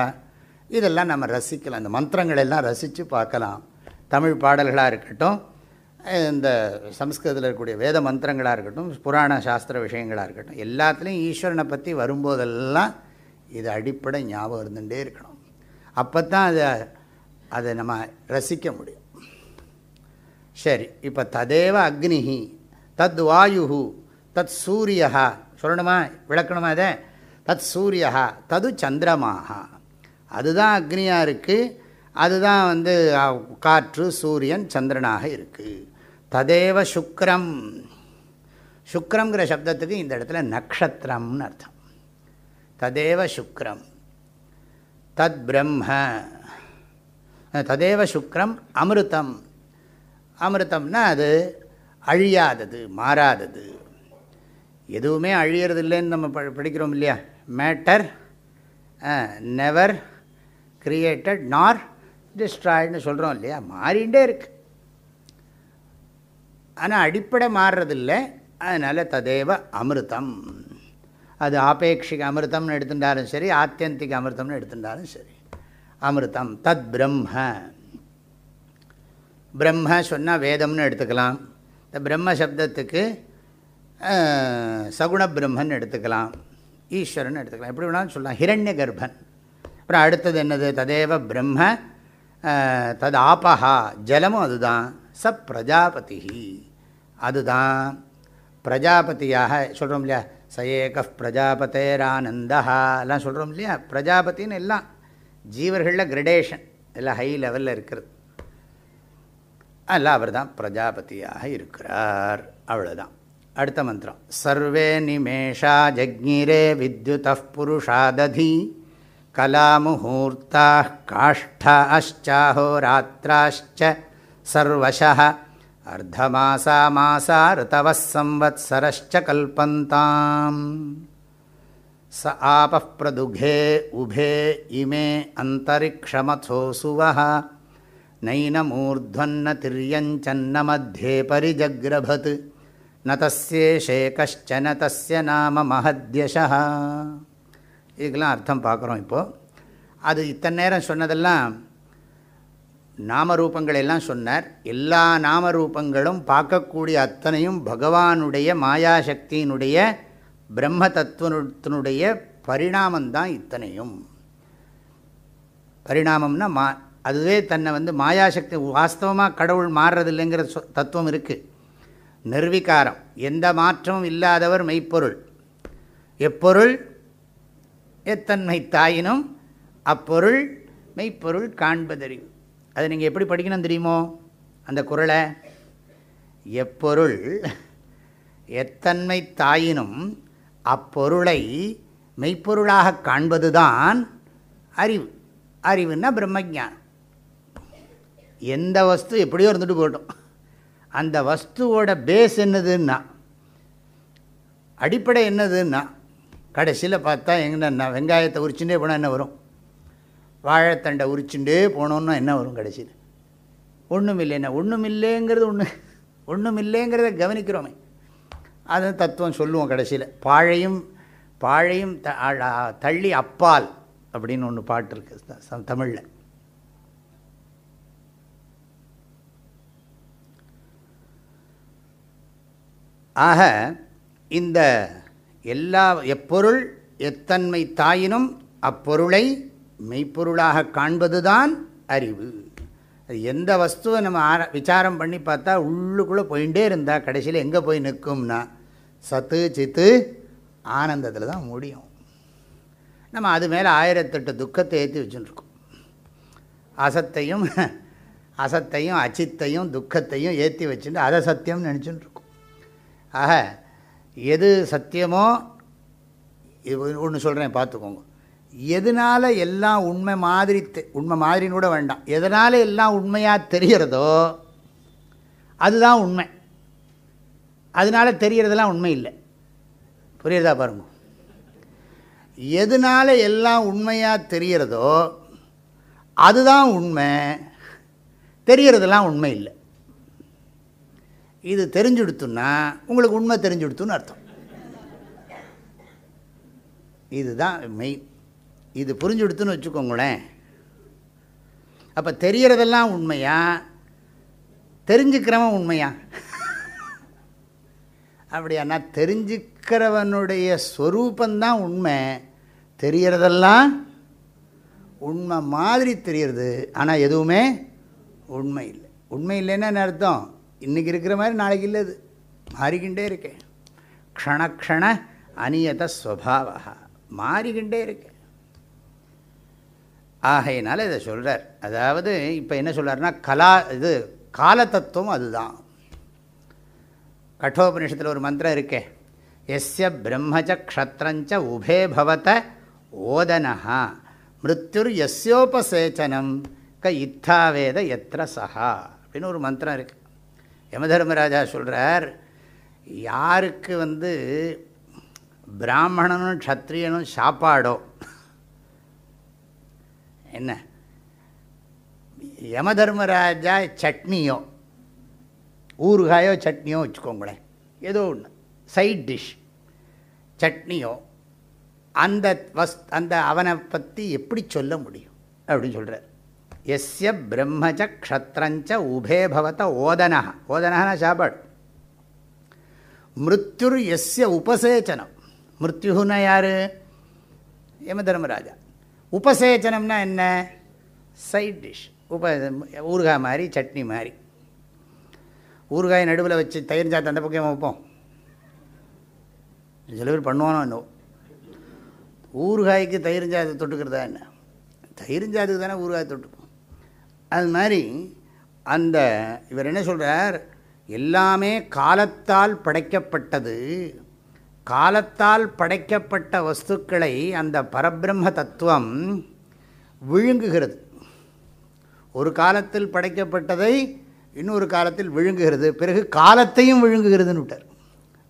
இதெல்லாம் நம்ம ரசிக்கலாம். இந்த மந்திரங்கள் எல்லாம் ரசித்து பார்க்கலாம். தமிழ் பாடல்களாக இருக்கட்டும் இந்த சம்ஸ்கிருதத்தில் இருக்கக்கூடிய வேத மந்திரங்களாக இருக்கட்டும் புராண சாஸ்திர விஷயங்களாக இருக்கட்டும் எல்லாத்துலேயும் ஈஸ்வரனை பற்றி வரும்போதெல்லாம் இது அடிப்படை ஞாபகம் இருந்துகிட்டே இருக்கணும். அப்போ தான் அதை அதை நம்ம ரசிக்க முடியும். சரி இப்போ ததேவ அக்னிஹி தத் வாயு தத் சூரியா சொல்லணுமா? விளக்கணுமா அதை தத் சூரியா தது சந்திரமாக அதுதான் அக்னியாக இருக்குது அதுதான் வந்து காற்று சூரியன் சந்திரனாக இருக்குது ததேவ சுக்ரம். சுக்கரங்கிற சப்தத்துக்கு இந்த இடத்துல நக்ஷத்திரம்னு அர்த்தம். ததேவ சுக்ரம். தத் பிரம்ம. ததேவ சுக்ரம் அமிர்தம். அமிர்தம்னா அது அழியாதது மாறாதது. எதுவுமே அழியறது இல்லைன்னு நம்ம ப படிக்கிறோம் இல்லையா? மேட்டர் நெவர் கிரியேட்டட் நார் டிஸ்ட்ராய்டுன்னு சொல்கிறோம் இல்லையா? மாறிண்டே இருக்கு. ஆனால் அடிப்படை மாறுறதில்லை. அதனால் ததேவ அமிர்தம். அது ஆபேட்சிக அமிர்தம்னு எடுத்துட்டாலும் சரி ஆத்தியந்திக அமிர்தம்னு எடுத்துட்டாலும் சரி. அமிர்தம் தத் பிரம்ம. பிரம்ம சொன்னால் வேதம்னு எடுத்துக்கலாம். இந்த பிரம்ம சப்தத்துக்கு சகுண பிரம்மன் எடுத்துக்கலாம் ஈஸ்வரன் எடுத்துக்கலாம். எப்படி வேணாலும் சொல்லலாம். ஹிரண்ய கர்ப்பன் அப்புறம் அடுத்தது என்னது? ததேவ பிரம்ம தது ஆபஹா ஜலமும் அதுதான். ச பிரஜாபதி அதுதான். பிரஜாபதியாக சொல்கிறோம் இல்லையா? ச ஏக பிரஜாபதேரானந்தா எல்லாம் சொல்கிறோம் இல்லையா? பிரஜாபத்தின்னு எல்லாம் ஜீவர்களில் கிரடேஷன். எல்லாம் ஹை லெவலில் இருக்கிறது. எல்லாம் அவர் தான் பிரஜாபதியாக இருக்கிறார். அவ்வளோதான் अर्तमन्त्रं सर्वे निमेषा जज्ञिरे विद्युतः पुरुषादधि कलामुहूर्ताः काष्ठा अश्चाहोरात्राश्च सर्वशः अर्धमासामासा ऋतवः संवत्सरश्च कल्पन्ताम् स आपःप्रदुघे उभे इमे अन्तरिक्षमथोऽसु वः नयनमूर्ध्वन्न तिर्यञ्चन्न मध्ये परिजग्रभत् ந தஸ்யேஷே கஷ்டன தஸ்ய நாம மகத்யஷா இதுக்கெல்லாம் அர்த்தம் பார்க்குறோம் இப்போது அது இத்தனை நேரம் சொன்னதெல்லாம் நாமரூபங்கள் எல்லாம் சொன்னார். எல்லா நாமரூபங்களும் பார்க்கக்கூடிய அத்தனையும் பகவானுடைய மாயாசக்தியினுடைய பிரம்ம தத்துவத்தினுடைய பரிணாமந்தான் இத்தனையும். பரிணாமம்னா மா அதுவே தன்னை வந்து மாயாசக்தி வாஸ்தவமாக கடவுள் மாறுறதில்லைங்கிற தத்துவம் இருக்குது நிர்விகாரம். எந்த மாற்றமும் இல்லாதவர் மெய்ப்பொருள். எப்பொருள்? எத்தன்மை தாயினும் அப்பொருள் மெய்ப்பொருள் காண்பதறிவு. அதை நீங்கள் எப்படி படிக்கணும் தெரியுமோ? அந்த குரலை. எப்பொருள்? எத்தன்மை தாயினும் அப்பொருளை மெய்ப்பொருளாக காண்பதுதான் அறிவு. அறிவுன்னா பிரம்மஜானம் எந்த வஸ்து எப்படியோ இருந்துட்டு போட்டோம் அந்த வஸ்துவோட பேஸ் என்னதுன்னா அடிப்படை என்னதுன்னா கடைசியில் பார்த்தா எங்கன்னா வெங்காயத்தை உரிச்சுட்டே போனால் என்ன வரும்? வாழைத்தண்டை உரிச்சுட்டே போனோன்னா என்ன வரும் கடைசியில்? ஒன்றும் இல்லைன்னா ஒன்றும் இல்லைங்கிறது ஒன்று ஒன்றும் இல்லைங்கிறத கவனிக்கிறோமே. அது தத்துவம் சொல்லுவோம் கடைசியில். பாழையும் பாழையும் த தள்ளி அப்பால் அப்படின்னு ஒன்று பாட்டு இருக்குது தமிழில். ஆக இந்த எல்லா எப்பொருள் எத்தன்மை தாயினும் அப்பொருளை மெய்ப்பொருளாக காண்பதுதான் அறிவு. அது எந்த வஸ்துவை நம்ம ஆர விசாரம் பண்ணி பார்த்தா உள்ளுக்குள்ளே போயிட்டே இருந்தால் கடைசியில் எங்கே போய் நிற்கும்னா சத்து சித்து ஆனந்தத்தில் தான் முடியும். நம்ம அது மேலே ஆயிரத்தெட்டு துக்கத்தை ஏற்றி வச்சுருக்கோம். அசத்தையும் அசத்தையும் அச்சித்தையும் துக்கத்தையும் ஏற்றி வச்சுட்டு அதை சத்தியம்னு நினச்சிட்டு இருக்கோம். ஆக எது சத்தியமோ ஒன்று சொல்கிறேன் பார்த்துக்கோங்க எதனால் எல்லாம் உண்மை மாதிரி தெ- உண்மை மாதிரின்னு கூட வேண்டாம். எதனால் எல்லாம் உண்மையாக தெரிகிறதோ அதுதான் உண்மை. அதனால் தெரிகிறதெல்லாம் உண்மை இல்லை. புரியுறதா பாருங்க. எதனால் எல்லாம் உண்மையாக தெரிகிறதோ அதுதான் உண்மை. தெரிகிறதெல்லாம் உண்மை இல்லை. இது தெரிஞ்சுடுத்துன்னா உங்களுக்கு உண்மை தெரிஞ்சுடுத்துன்னு அர்த்தம். இதுதான் மெயின் இது புரிஞ்சுடுத்துன்னு வச்சுக்கோங்களேன். அப்போ தெரிகிறதெல்லாம் உண்மையா? தெரிஞ்சுக்கிறவன் உண்மையா? அப்படியானா தெரிஞ்சுக்கிறவனுடைய ஸ்வரூபந்தான் உண்மை. தெரிகிறதெல்லாம் உண்மை மாதிரி தெரிகிறது ஆனால் எதுவுமே உண்மை இல்லை. உண்மை இல்லைன்னா என்ன அர்த்தம்? இன்றைக்கி இருக்கிற மாதிரி நாளைக்கு இல்லை அது. மாறிக்கிண்டே இருக்கேன். க்ஷணக்ஷண அநியத ஸ்வபாவா மாறிக்கிண்டே இருக்கேன். ஆகையினால இதை சொல்கிறார் அதாவது இப்போ என்ன சொல்கிறாருன்னா கலா இது காலதத்துவம் அதுதான். கட்டோபனிஷத்தில் ஒரு மந்திரம் இருக்கே. எஸ்ய பிரம்மச்ச க்ஷத்ரஞ்ச உபே பவத ஓதனஹா. மிருத்யுர் எஸ்யோபசேச்சனம் க இத்தாவேத எத்திர சஹா அப்படின்னு ஒரு மந்திரம் இருக்குது யமதர்மராஜா சொல்கிறார் யாருக்கு வந்து பிராமணனும் க்ஷத்ரியனும் சாப்பாடோ? என்ன? யமதர்மராஜா சட்னியோ ஊறுகாயோ சட்னியோ வச்சுக்கோங்களேன். ஏதோ ஒன்று சைட் டிஷ் சட்னியோ அந்த வஸ் அந்த அவனை பற்றி எப்படி சொல்ல முடியும்? அப்படின்னு சொல்கிறார் எஸ்ய பிரம்மச்ச க்ஷத்ரஞ்ச உபே பவத ஓதனா ஓதனா சாப்பாடு மிருத்யுர் எஸ்ய உபசேச்சனம். மிருத்யுன்னா யார்? யம தர்மராஜா. உபசேச்சனம்னா என்ன? Side dish. உப ஊறுகாய் மாதிரி சட்னி மாதிரி ஊறுகாய் நடுவில் வச்சு தயிர் சாத்து அந்த பக்கம் வைப்போம். சில பேர் பண்ணுவானோ இன்னும் ஊறுகாய்க்கு தயிர் சாத்து தொட்டுக்கிறதா என்ன? தயிர் சாத்துக்கு தானே ஊறுகாய் தொட்டு அது மாதிரி அந்த இவர் என்ன சொல்கிறார் எல்லாமே காலத்தால் படைக்கப்பட்டது. காலத்தால் படைக்கப்பட்ட வஸ்துக்களை அந்த பரபிரம்ம தத்துவம் விழுங்குகிறது. ஒரு காலத்தில் படைக்கப்பட்டதை இன்னொரு காலத்தில் விழுங்குகிறது. பிறகு காலத்தையும் விழுங்குகிறதுன்னு விட்டார்.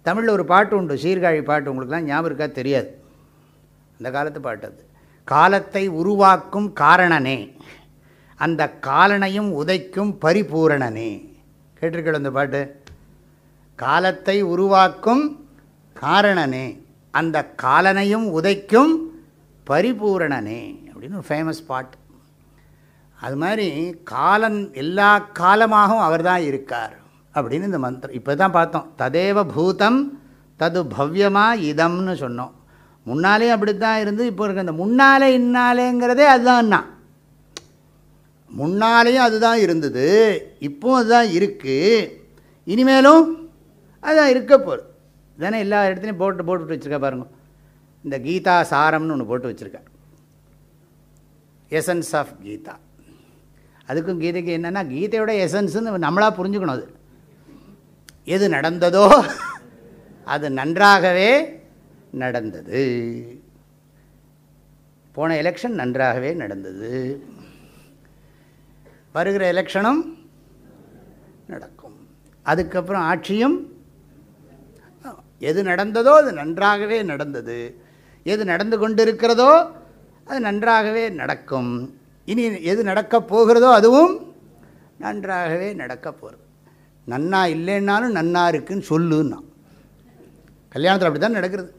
தமிழில் ஒரு பாட்டு உண்டு சீர்காழி பாட்டு உங்களுக்குலாம் ஞாபகம் இருக்கா? தெரியாது. அந்த காலத்து பாட்டு அது. காலத்தை உருவாக்கும் காரணனே. அந்த காலனையும் உதைக்கும் பரிபூரணனே. கேட்டிருக்கீள் அந்த பாட்டு? காலத்தை உருவாக்கும் காரணனே. அந்த காலனையும் உதைக்கும் பரிபூரணனே. அப்படின்னு ஒரு ஃபேமஸ் பாட்டு. அது மாதிரி காலன் எல்லா காலமாகவும் அவர் தான் இருக்கார் அப்படின்னு இந்த மந்திரம். இப்போ தான் பார்த்தோம். ததேவ பூதம் தது பவ்யமா இதம்னு சொன்னோம். முன்னாலே அப்படி தான் இருந்து இப்போ இருக்க இந்த முன்னாலே இன்னாலேங்கிறதே அதுதான் முன்னாலேயும் அதுதான் இருந்தது இப்போவும் அதுதான் இருக்குது இனிமேலும் அதுதான் இருக்க போகுது. தானே எல்லா இடத்துலையும் போட்டு போட்டு வச்சுருக்கா பாருங்க. இந்த கீதா சாரம்னு ஒன்று போட்டு வச்சுருக்கார் எசன்ஸ் ஆஃப் கீதா. அதுக்கும் கீதைக்கு என்னென்னா கீதையோட எசன்ஸுன்னு நம்மளாக புரிஞ்சுக்கணும் அது. எது நடந்ததோ அது நன்றாகவே நடந்தது. போன எலெக்ஷன் நன்றாகவே நடந்தது. வருகிற எலெக்ஷனும் நடக்கும். அதுக்கப்புறம் ஆட்சியும் எது நடந்ததோ அது நன்றாகவே நடந்தது. எது நடந்து கொண்டிருக்கிறதோ அது நன்றாகவே நடக்கும். இனி எது நடக்கப் போகிறதோ அதுவும் நன்றாகவே நடக்க போகிறது நன்னா இல்லைன்னாலும் நன்னா இருக்குன்னு சொல்லுன்னா. கல்யாணத்தில் அப்படி தான் நடக்கிறது.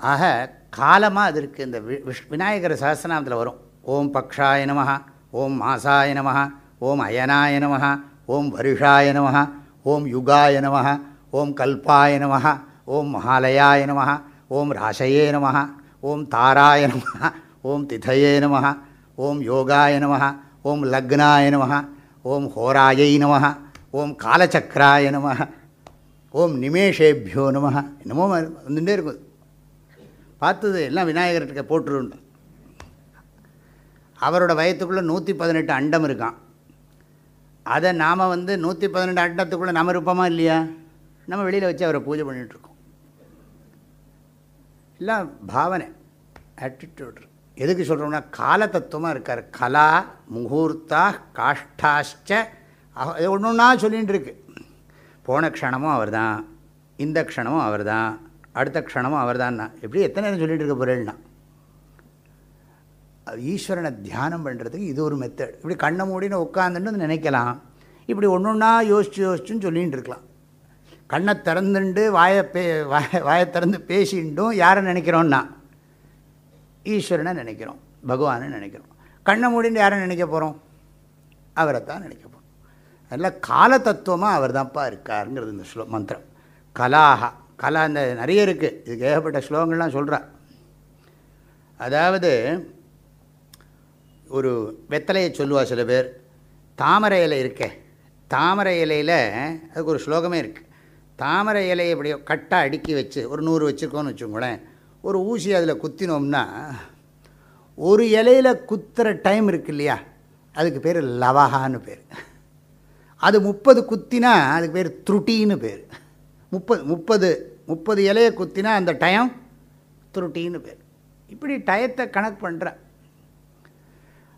ஆக காலமாக அது இருக்குது இந்த விஷ் விநாயகர் சஹசிரநாமத்தில் வரும் ஓம் பக்ஷாய நம ஓம் மாசாய நம ஓம் அயனாய நம ஓம் வருஷாய நம ஓம் யுகாய நம ஓம் கல்பாய நம ஓம் மகாலயாய நம ஓம் ராசையே நம ஓம் தாராய நம ஓம் திதையே நம ஓம் யோகாய நம ஓம் லக்னாய நம ஓம் ஹோராயை நம ஓம் காலச்சக்கராய நம ஓம் நிமேஷேபியோ நம என்னமோ வந்துட்டே இருக்கும் பார்த்தது எல்லாம் விநாயகர்கிட்ட போட்டுருண்டு அவரோட வயத்துக்குள்ளே நூற்றி பதினெட்டு அண்டம் இருக்கான் அதை நாம் வந்து நூற்றி பதினெட்டு அண்டத்துக்குள்ளே நம்ம இருப்போமா இல்லையா? நம்ம வெளியில் வச்சு அவரை பூஜை பண்ணிகிட்ருக்கோம் எல்லாம் பாவனை ஆட்டிடியூட் எதுக்கு சொல்கிறோம்னா கால தத்துவமாக இருக்கார். கலா முகூர்த்தா காஷ்டாஷ்ட ஒன்று ஒன்றா சொல்லிகிட்டு இருக்கு. போன க்ஷணமும் அவர் தான் இந்த க்ஷணமும் அவர் தான் அடுத்த க்ஷணமும் அவர் தான்ண்ணா எப்படி எத்தனை நேரம் சொல்லிகிட்டு இருக்க போகிறேன்னா ஈஸ்வரனை தியானம் பண்ணுறதுக்கு இது ஒரு மெத்தட் இப்படி கண்ணை மூடின்னு உட்காந்துட்டு நினைக்கலாம். இப்படி ஒன்று ஒன்றா யோசிச்சு யோசிச்சுன்னு சொல்லிகிட்டு இருக்கலாம். கண்ணை திறந்துண்டு வாயை பே வாய வாயை திறந்து பேசிண்டும் யாரை நினைக்கிறோன்னா? ஈஸ்வரனை நினைக்கிறோம். பகவானை நினைக்கிறோம். கண்ணை மூடின்னு யாரை நினைக்க போகிறோம் அவரை தான் நினைக்க போகிறோம் அதில் கால தத்துவமாக அவர் தான்ப்பா இருக்காருங்கிறது இந்த ஸ்லோ மந்திரம். கலாஹா. கலா அந்த நிறைய இருக்குது இதுக்கு ஏகப்பட்ட ஸ்லோகங்கள்லாம் சொல்கிறா அதாவது ஒரு வெத்தலையை சொல்லுவா சில பேர். தாமரை இலை இருக்கே. தாமரை இலையில் அதுக்கு ஒரு ஸ்லோகமே இருக்குது தாமரை இலையை இப்படி கட்டாக அடுக்கி வச்சு ஒரு நூறு வச்சுருக்கோன்னு வச்சுக்கோங்களேன். ஒரு ஊசி அதில் குத்தினோம்னா ஒரு இலையில் குத்துற டைம் இருக்கு இல்லையா? அதுக்கு பேர் லவஹான்னு பேர். அது முப்பது குத்தினா அதுக்கு பேர் த்ருட்டின்னு பேர். முப்பது முப்பது முப்பது இலையை குத்தினா அந்த டயம் துருட்டின்னு பேர். இப்படி டயத்தை கணக்கு பண்ணுறேன்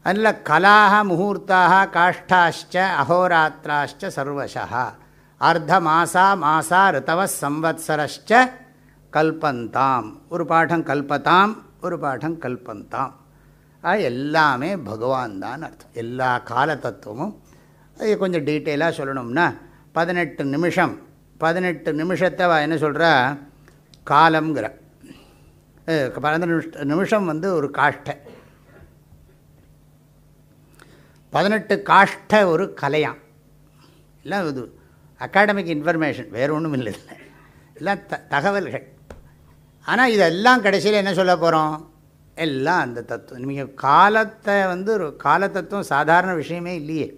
அதில் கலாக முகூர்த்தாக காஷ்டாச்ச அகோராத்திராச்ச சர்வசா அர்த்த மாசா மாசா ரித்தவ சம்வத்சரஷ்ட கல்பந்தாம். ஒரு பாடம் கல்பத்தாம் ஒரு பாடம் கல்பந்தாம். எல்லாமே பகவான் தான் அர்த்தம். எல்லா கால தத்துவமும் அது கொஞ்சம் டீட்டெயிலாக சொல்லணும்னா பதினெட்டு நிமிஷம் பதினெட்டு நிமிஷத்தை என்ன சொல்கிறா காலம்ங்கிற. பதினெட்டு நிமிஷ நிமிஷம் வந்து ஒரு காஷ்டை. பதினெட்டு காஷ்ட ஒரு கலையாம். எல்லாம் இது அகாடமிக் இன்ஃபர்மேஷன் வேறு ஒன்றும் இல்லை. இல்லை எல்லாம் த தகவல்கள். ஆனால் இதெல்லாம் கடைசியில் என்ன சொல்ல போகிறோம் எல்லாம் அந்த தத்துவம். நீங்கள் காலத்தை வந்து ஒரு காலத்தத்துவம் சாதாரண விஷயமே இல்லையே.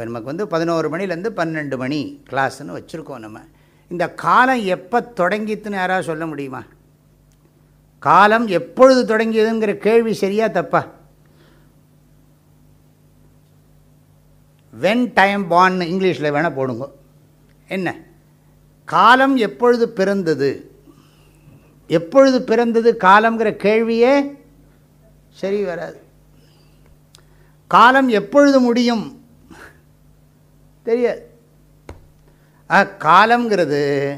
இப்போ நமக்கு வந்து பதினோரு மணிலேருந்து பன்னெண்டு மணி கிளாஸ்ன்னு வச்சுருக்கோம் நம்ம. இந்த காலம் எப்போ தொடங்கித்துன்னு யாராவது சொல்ல முடியுமா? காலம் எப்பொழுது தொடங்கியதுங்கிற கேள்வி சரியா தப்பா? வென் டைம் பான்னு இங்கிலீஷில் வேணால் போடுங்க. என்ன? காலம் எப்பொழுது பிறந்தது? எப்பொழுது பிறந்தது காலங்கிற கேள்வியே சரி வராது. காலம் எப்பொழுது முடியும்? தெரியாது. ஆ காலம்ங்கிறது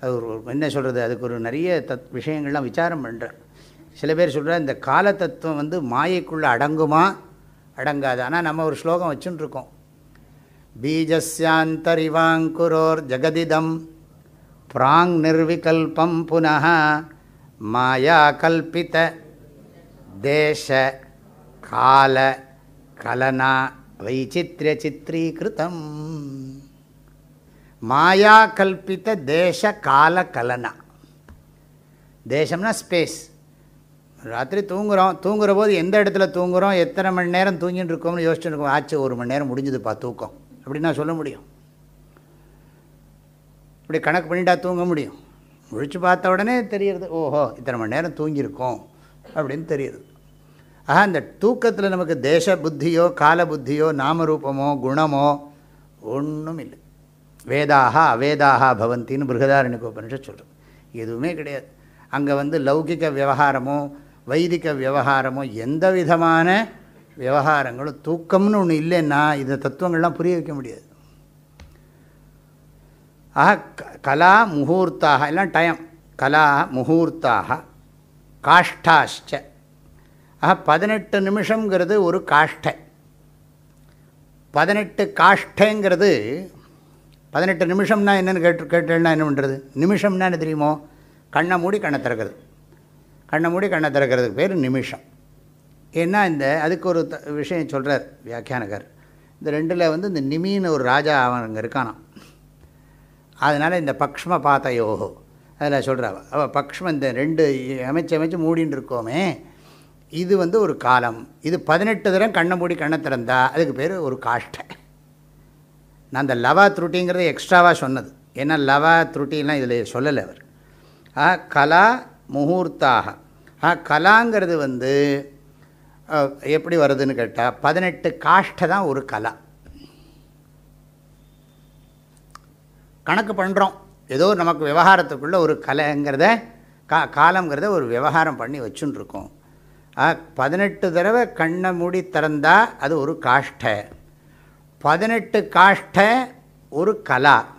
அது ஒரு என்ன சொல்கிறது அதுக்கு ஒரு நிறைய தத் விஷயங்கள்லாம் விசாரம் பண்ணுறேன் சில பேர் சொல்கிற இந்த கால தத்துவம் வந்து மாயைக்குள்ளே அடங்குமா? அடங்காது. ஆனால் நம்ம ஒரு ஸ்லோகம் வச்சுட்டுருக்கோம் பீஜஸ்யாந்தரிவாங்குரோர் ஜெகதிதம் பிராங் நிர்விகல்பம் புனः மாயா கல்பித தேச கால கலனா வைச்சித்ய சித்ரீகிருதம் மாயா கல்பித்த தேச கால கலனா தேசம்னா ஸ்பேஸ் ராத்திரி தூங்குகிறோம் தூங்குகிற போது எந்த இடத்துல தூங்குகிறோம் எத்தனை மணி நேரம் தூங்கிட்டு இருக்கோம்னு யோசிச்சுட்டு இருக்கோம். ஆச்சு ஒரு மணி நேரம் முடிஞ்சதுப்பா தூக்கம். அப்படின்னா சொல்ல முடியும். இப்படி கணக்கு பண்ணிட்டா தூங்க முடியும். முழிச்சு பார்த்த உடனே தெரியுறது ஓஹோ இத்தனை மணி நேரம் தூங்கியிருக்கோம் அப்படின்னு தெரியுது. ஆக அந்த தூக்கத்தில் நமக்கு தேச புத்தியோ கால புத்தியோ நாமரூபமோ குணமோ ஒன்றும் இல்லை வேதாக அவேதாக பவந்தின்னு பிருகதாரணிக்கு உபனிஷம் சொல்கிறோம் எதுவுமே கிடையாது. அங்கே வந்து லௌகிக விவகாரமோ வைதிக விவகாரமோ எந்த விதமான விவகாரங்களும் தூக்கம்னு ஒன்று இல்லைன்னா இந்த தத்துவங்கள்லாம் புரிய வைக்க முடியாது. ஆக கலா முகூர்த்தாக எல்லாம் டைம் கலா முகூர்த்தாக காஷ்டாஷ்ட ஆக பதினெட்டு நிமிஷங்கிறது ஒரு காஷ்டை. பதினெட்டு காஷ்டைங்கிறது பதினெட்டு நிமிஷம்னா என்னென்னு கேட்டு கேட்டேன்னா என்ன பண்ணுறது நிமிஷம்னா என்ன தெரியுமோ? கண்ணை மூடி கண்ணை திறக்கிறது. கண்ணை மூடி கண்ணை திறக்கிறதுக்கு பேர் நிமிஷம். ஏன்னா இந்த அதுக்கு ஒரு த விஷயம் சொல்கிறார் வியாக்கியானகர். இந்த ரெண்டில் வந்து இந்த நிமின்னு ஒரு ராஜா அவன் அங்கே இருக்கானான் அதனால் இந்த பக்ஷ்ம பாத்தயோகோ அதில் சொல்கிறா அவள் பக்ஷ்ம இந்த ரெண்டு அமைச்சு அமைச்சு மூடின்னு இருக்கோமே இது வந்து ஒரு காலம். இது பதினெட்டு தரம் கண்ணை மூடி கண்ணை திறந்தா அதுக்கு பேர் ஒரு காஷ்டை. நான் அந்த லவா த்ருட்டிங்கிறத எக்ஸ்ட்ராவாக சொன்னது. ஏன்னா லவா த்ருட்டிலாம் இதில் சொல்லலை அவர். ஆ கலா முகூர்த்தாக. ஆ கலாங்கிறது வந்து எப்படி வருதுன்னு கேட்டால் பதினெட்டு காஷ்டை தான் ஒரு கலா. கணக்கு பண்ணுறோம் ஏதோ நமக்கு விவகாரத்துக்குள்ளே ஒரு கலைங்கிறத கா காலங்கிறத ஒரு விவகாரம் பண்ணி வச்சுன்னு இருக்கோம் பதினெட்டு தடவை கண்ணை மூடி திறந்தால் அது ஒரு காஷ்டை. பதினெட்டு காஷ்டை ஒரு கலா.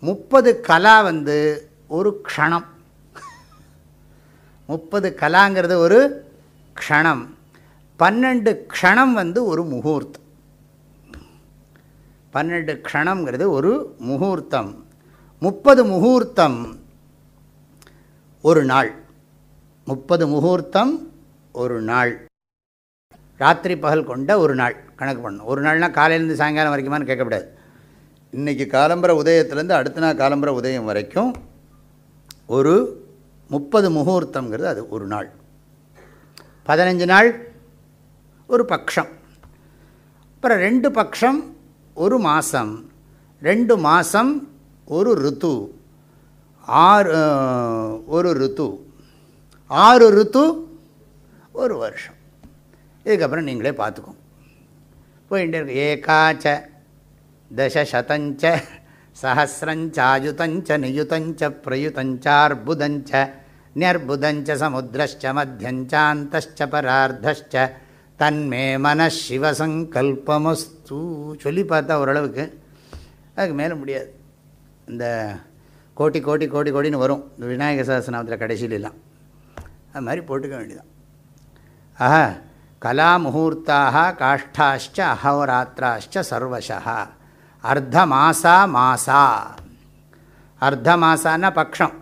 முப்பது கலா வந்து ஒரு க்ஷணம். முப்பது கலாங்கிறது ஒரு க்ஷணம். பன்னெண்டு க்ஷணம் வந்து ஒரு முகூர்த்தம். பன்னெண்டு க்ஷணங்கிறது ஒரு முகூர்த்தம். முப்பது முகூர்த்தம் ஒரு நாள். முப்பது முகூர்த்தம் ஒரு நாள். ராத்திரி பகல் கொண்ட ஒரு நாள் கணக்கு பண்ணணும். ஒரு நாள்னால் காலையிலேருந்து சாயங்காலம் வரைக்குமான்னு கேட்கக்கூடாது. இன்றைக்கி காலம்பர உதயத்துலேருந்து அடுத்த நாள் காலம்பர உதயம் வரைக்கும் ஒரு முப்பது முகூர்த்தங்கிறது அது ஒரு நாள். பதினஞ்சு நாள் ஒரு பக்ஷம். அப்புறம் ரெண்டு பக்ஷம் ஒரு மாதம் ரெண்டு மாதம் ஒரு ருத்து. ஆறு ஒரு ருத்து. ஆறு ருத்து ஒரு வருஷம். இதுக்கப்புறம் நீங்களே பார்த்துக்கோங்க. போயிட்டே இருக்கு. ஏகாச்ச தசசதஞ்ச சஹசிரஞ்சாயுதஞ்ச நியுதஞ்ச பிரயுதஞ்சார்புதஞ்ச நியர்புதஞ்ச சமுத்திரச்ச மத்தியஞ்சாந்தச்ச பரார்த்தச்ச தன்மே மனசிவசங்கல்பமஸ்து சொல்லி பார்த்தா ஓரளவுக்கு அதுக்கு மேலே முடியாது. இந்த கோட்டி கோட்டி கோடி கோடின்னு வரும். இந்த விநாயக சஹசிரநாமத்தில் கடைசியிலலாம் அது மாதிரி போட்டுக்க வேண்டியதான் ஆஹா கலா முகூர்த்தாக காஷ்டாச்ச அகோராத்திராச்ச சர்வசா அர்த்த மாசா. மாசா அர்த்த மாசான்னா பக்ஷம்.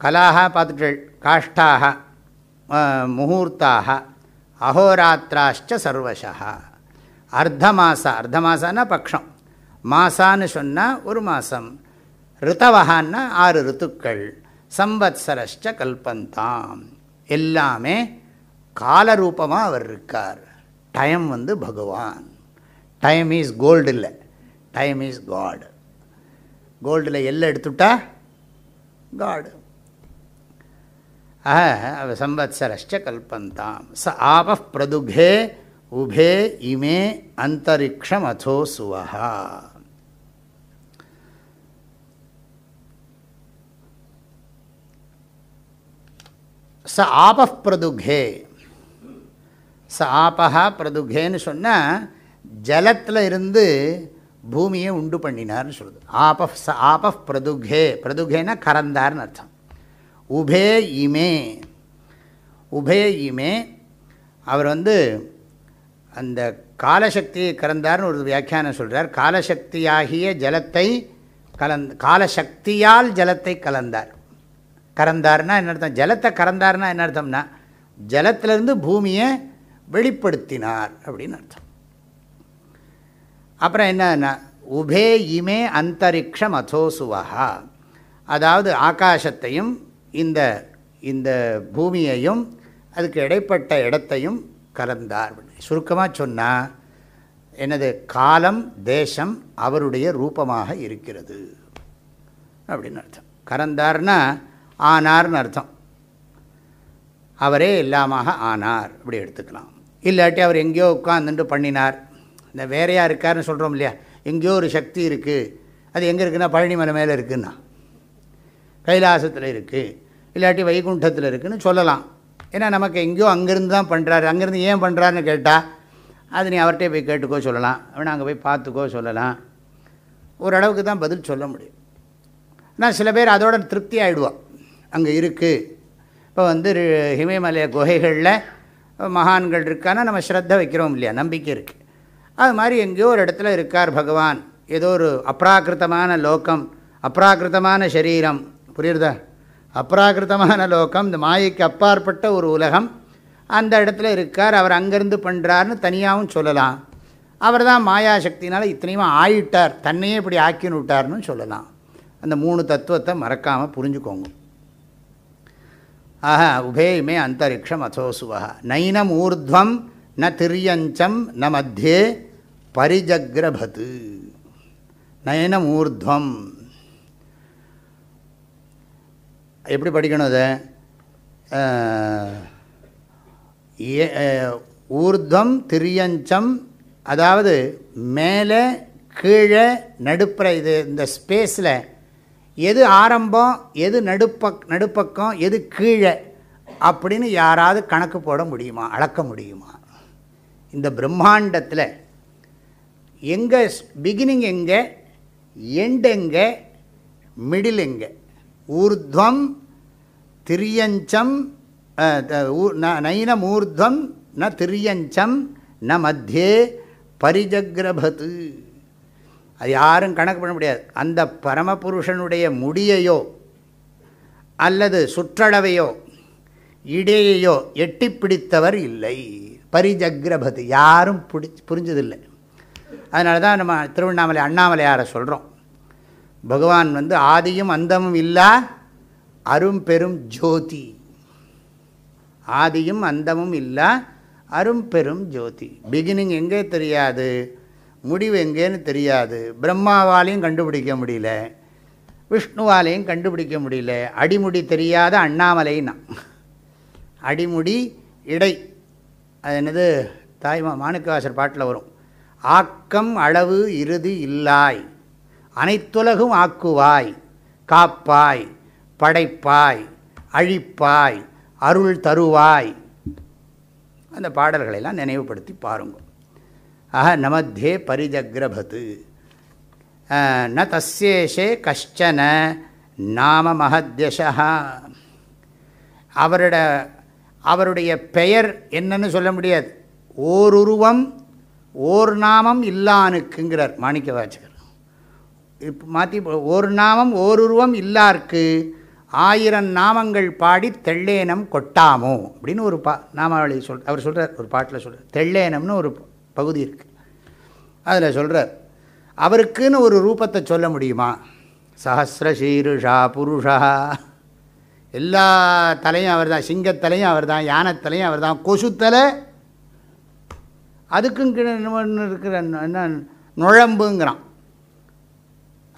கலாக பார்த்துட்டு காஷ்டாக முகூர்த்தாக அகோராத்திராச்ச சர்வசா அர்த்த மாசா அர்த்த மாசான்னா பக்ஷம். மாசான்னு சொன்னால் ஒரு மாதம் ரித்தவகான்னா ஆறு ரித்துக்கள். சம்பத்சரஷ்ட கல்பந்தாம். எல்லாமே காலரூபமாக அவர் இருக்கார். டைம் வந்து பகவான். டைம் இஸ் கோல்டு இல்லை. டைம் இஸ் காடு கோல்டில் எல்லாம் எடுத்துட்டா? காடு ஆக சம்பத்சரஷ்ட கல்பந்தாம். ச ஆப பிரதுகே உபே இமே அந்தரிக்ஷம் அதோ சுவஹா. ச ஆப பிரதுகே. ச ஆபஹா பிரதுகேன்னு சொன்னால் ஜலத்தில் இருந்து பூமியை உண்டு பண்ணினார்னு சொல்லுது ஆப ச ஆப பிரதுகே. பிரதுகேனா கறந்தார்னு அர்த்தம். உபே இமே. உபே இமே. அவர் வந்து அந்த காலசக்தியை கறந்தார்னு ஒரு வியாக்கியானம் சொல்கிறார் காலசக்தியாகிய ஜலத்தை கலந் காலசக்தியால் ஜலத்தை கலந்தார். கறந்தார்னா என்ன அர்த்தம்? ஜலத்தை கறந்தார்னா என்ன அர்த்தம்னா ஜலத்திலேருந்து பூமியை வெளிப்படுத்தினார் அப்படின்னு அர்த்தம். அப்புறம் என்னன்னா உபே இமே அந்தரிக்ஷம் அசோசுவஹா. அதாவது ஆகாசத்தையும் இந்த இந்த பூமியையும் அதுக்கு இடைப்பட்ட இடத்தையும் கலந்தார் சுருக்கமாக சொன்னால் எனது காலம் தேசம் அவருடைய ரூபமாக இருக்கிறது அப்படின்னு அர்த்தம். கறந்தார்னா ஆனார்னு அர்த்தம். அவரே எல்லாமாக ஆனார். அப்படி எடுத்துக்கலாம். இல்லாட்டி அவர் எங்கேயோ உட்காந்துட்டு பண்ணினார். இந்த வேறையாக இருக்கார்னு சொல்கிறோம் இல்லையா? எங்கேயோ ஒரு சக்தி இருக்குது அது எங்கே இருக்குன்னா பழனி மலை மேலே இருக்குன்னா. கைலாசத்தில் இருக்குது இல்லாட்டி வைகுண்டத்தில் இருக்குதுன்னு சொல்லலாம். ஏன்னா நமக்கு எங்கேயோ அங்கேருந்து தான் பண்ணுறாரு அங்கேருந்து ஏன் பண்ணுறாருன்னு கேட்டால் அது நீ அவர்கிட்டே போய் கேட்டுக்கோ சொல்லலாம். அவனை அங்கே போய் பார்த்துக்கோ சொல்லலாம். ஓரளவுக்கு தான் பதில் சொல்ல முடியும். ஆனால் சில பேர் அதோட திருப்தி ஆகிடுவான் அங்கே இருக்குது இப்போ வந்து ஹிமயமலைய குகைகளில் மகான்கள் இருக்கான்னா நம்ம ஸ்ரத்த வைக்கிறோம் இல்லையா? நம்பிக்கை இருக்குது அது மாதிரி எங்கேயோ ஒரு இடத்துல இருக்கார் பகவான். ஏதோ ஒரு அப்ராக்கிருத்தமான லோகம் அப்ராக்கிருத்தமான சரீரம். புரியுறதா? அப்ராக்கிருத்தமான லோகம் இந்த மாயைக்கு அப்பாற்பட்ட ஒரு உலகம். அந்த இடத்துல இருக்கார் அவர் அங்கேருந்து பண்ணுறாருன்னு தனியாகவும் சொல்லலாம். அவர் தான் மாயாசக்தினால் இத்தனையும் ஆயிட்டார். தன்னையே இப்படி ஆக்கின்னு விட்டார்னு சொல்லலாம். அந்த மூணு தத்துவத்தை மறக்காமல் புரிஞ்சுக்கோங்க. ஆஹா உபேயுமே அந்தரிக்ஷம் அசோசுவா நைனம் ஊர்துவம் ந திரியஞ்சம் ந மத்தியே பரிஜக்ரபத்து நயனம் ஊர்துவம் எப்படி படிக்கணும் அதை? ஊர்துவம் திரியஞ்சம் அதாவது மேலே கீழே நடுப்புற இது இந்த ஸ்பேஸில் எது ஆரம்பம் எது நடுப்பக் நடுப்பக்கம் எது கீழே அப்படின்னு யாராவது கணக்கு போட முடியுமா அளக்க முடியுமா? இந்த பிரம்மாண்டத்தில் எங்கே பிகினிங் எங்கே எண்ட் எங்கே மிடில் எங்கே? ஊர்துவம் திரியஞ்சம் நைனமூர்துவம் ந திரியஞ்சம் ந மத்தியே பரிஜக்ரபத்து அது யாரும் கணக்கு பண்ண முடியாது. அந்த பரமபுருஷனுடைய முடியையோ அல்லது சுற்றளவையோ இடையையோ எட்டி பிடித்தவர் இல்லை. பரிஜக்ரபதி. யாரும் பிடி புரிஞ்சதில்லை. அதனால தான் நம்ம திருவண்ணாமலை அண்ணாமலையாரை சொல்கிறோம் பகவான் வந்து ஆதியும் அந்தமும் இல்லா அரும்பெரும் ஜோதி. ஆதியும் அந்தமும் இல்லா அரும் பெரும் ஜோதி. பிகினிங் எங்கே தெரியாது? முடிவு எங்கேன்னு தெரியாது. பிரம்மாவாலையும் கண்டுபிடிக்க முடியல. விஷ்ணுவாலையும் கண்டுபிடிக்க முடியல. அடிமுடி தெரியாத அண்ணாமலைன்னா. அடிமுடி இடை. அது என்னது? தாய்மா மாணிக்கவாசர் பாட்டில் வரும். ஆக்கம் அளவு இறுதி இல்லாய். அனைத்துலகும் ஆக்குவாய். காப்பாய். படைப்பாய். அழிப்பாய். அருள் தருவாய். அந்த பாடல்களெல்லாம் நினைவுபடுத்தி பாருங்க. அஹ நமத்தே பரிஜக்ரபத்து ந தஸ்யேஷே கஷ்டன நாம மகத்யஷா அவரோட அவருடைய பெயர் என்னன்னு சொல்ல முடியாது. ஓருருவம் ஓர் நாமம் இல்லானுக்குங்கிறார் மாணிக்க வாச்சகர் இப்போ மாற்றி ஒரு நாமம் ஓருருவம் இல்லார்க்கு ஆயிரம் நாமங்கள் பாடி தெள்ளேனம் கொட்டாமோ? அப்படின்னு ஒரு பா நாமாவளி சொல் அவர் சொல்கிறார் ஒரு பாட்டில் சொல்கிறார் தெள்ளேனம்னு ஒரு பகுதி இருக்குது அதில் சொல்கிறார் அவருக்குன்னு ஒரு ரூபத்தை சொல்ல முடியுமா? சஹசிரசீருஷா புருஷா. எல்லா தலையும் அவர் தான் சிங்கத்தலையும் அவர் தான் யானத்தலையும் அவர் தான் கொசுத்தலை. அதுக்கும் கீழே இருக்கிற என்ன நுழம்புங்கிறான்.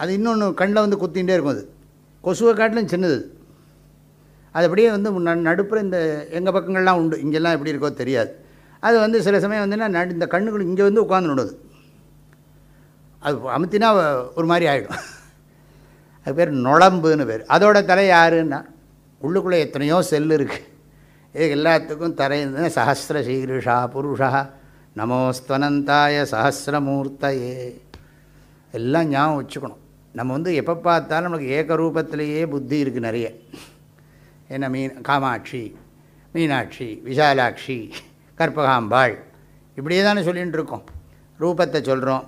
அது இன்னொன்று கண்ணில் வந்து குத்திகிட்டே இருக்கும் அது. கொசுவை காட்டிலும் சின்னது அது. அப்படியே வந்து நடுப்புற இந்த எங்கள் பக்கங்கள்லாம் உண்டு. இங்கெல்லாம் எப்படி இருக்கோ தெரியாது. அது வந்து சில சமயம் வந்துன்னா நடு இந்த கண்ணுக்குள் இங்கே வந்து உட்காந்து நடுது அது அமுத்தினா ஒரு மாதிரி ஆகிடும் அது பேர் நுழம்புன்னு பேர். அதோட தலை யாருன்னா உள்ளுக்குள்ளே எத்தனையோ செல் இருக்குது இது எல்லாத்துக்கும் தலை சஹசிர சீருஷா புருஷா நமோஸ்தனந்தாய சஹசிரமூர்த்தையே எல்லாம் ஞாபகம் வச்சுக்கணும். நம்ம வந்து எப்போ பார்த்தாலும் நமக்கு ஏகரூபத்திலேயே புத்தி இருக்குது நிறைய. என்ன மீன் காமாட்சி மீனாட்சி விஷாலாட்சி கற்பகாம்பாள். இப்படியே தானே சொல்லிகிட்டு இருக்கோம் ரூபத்தை சொல்கிறோம்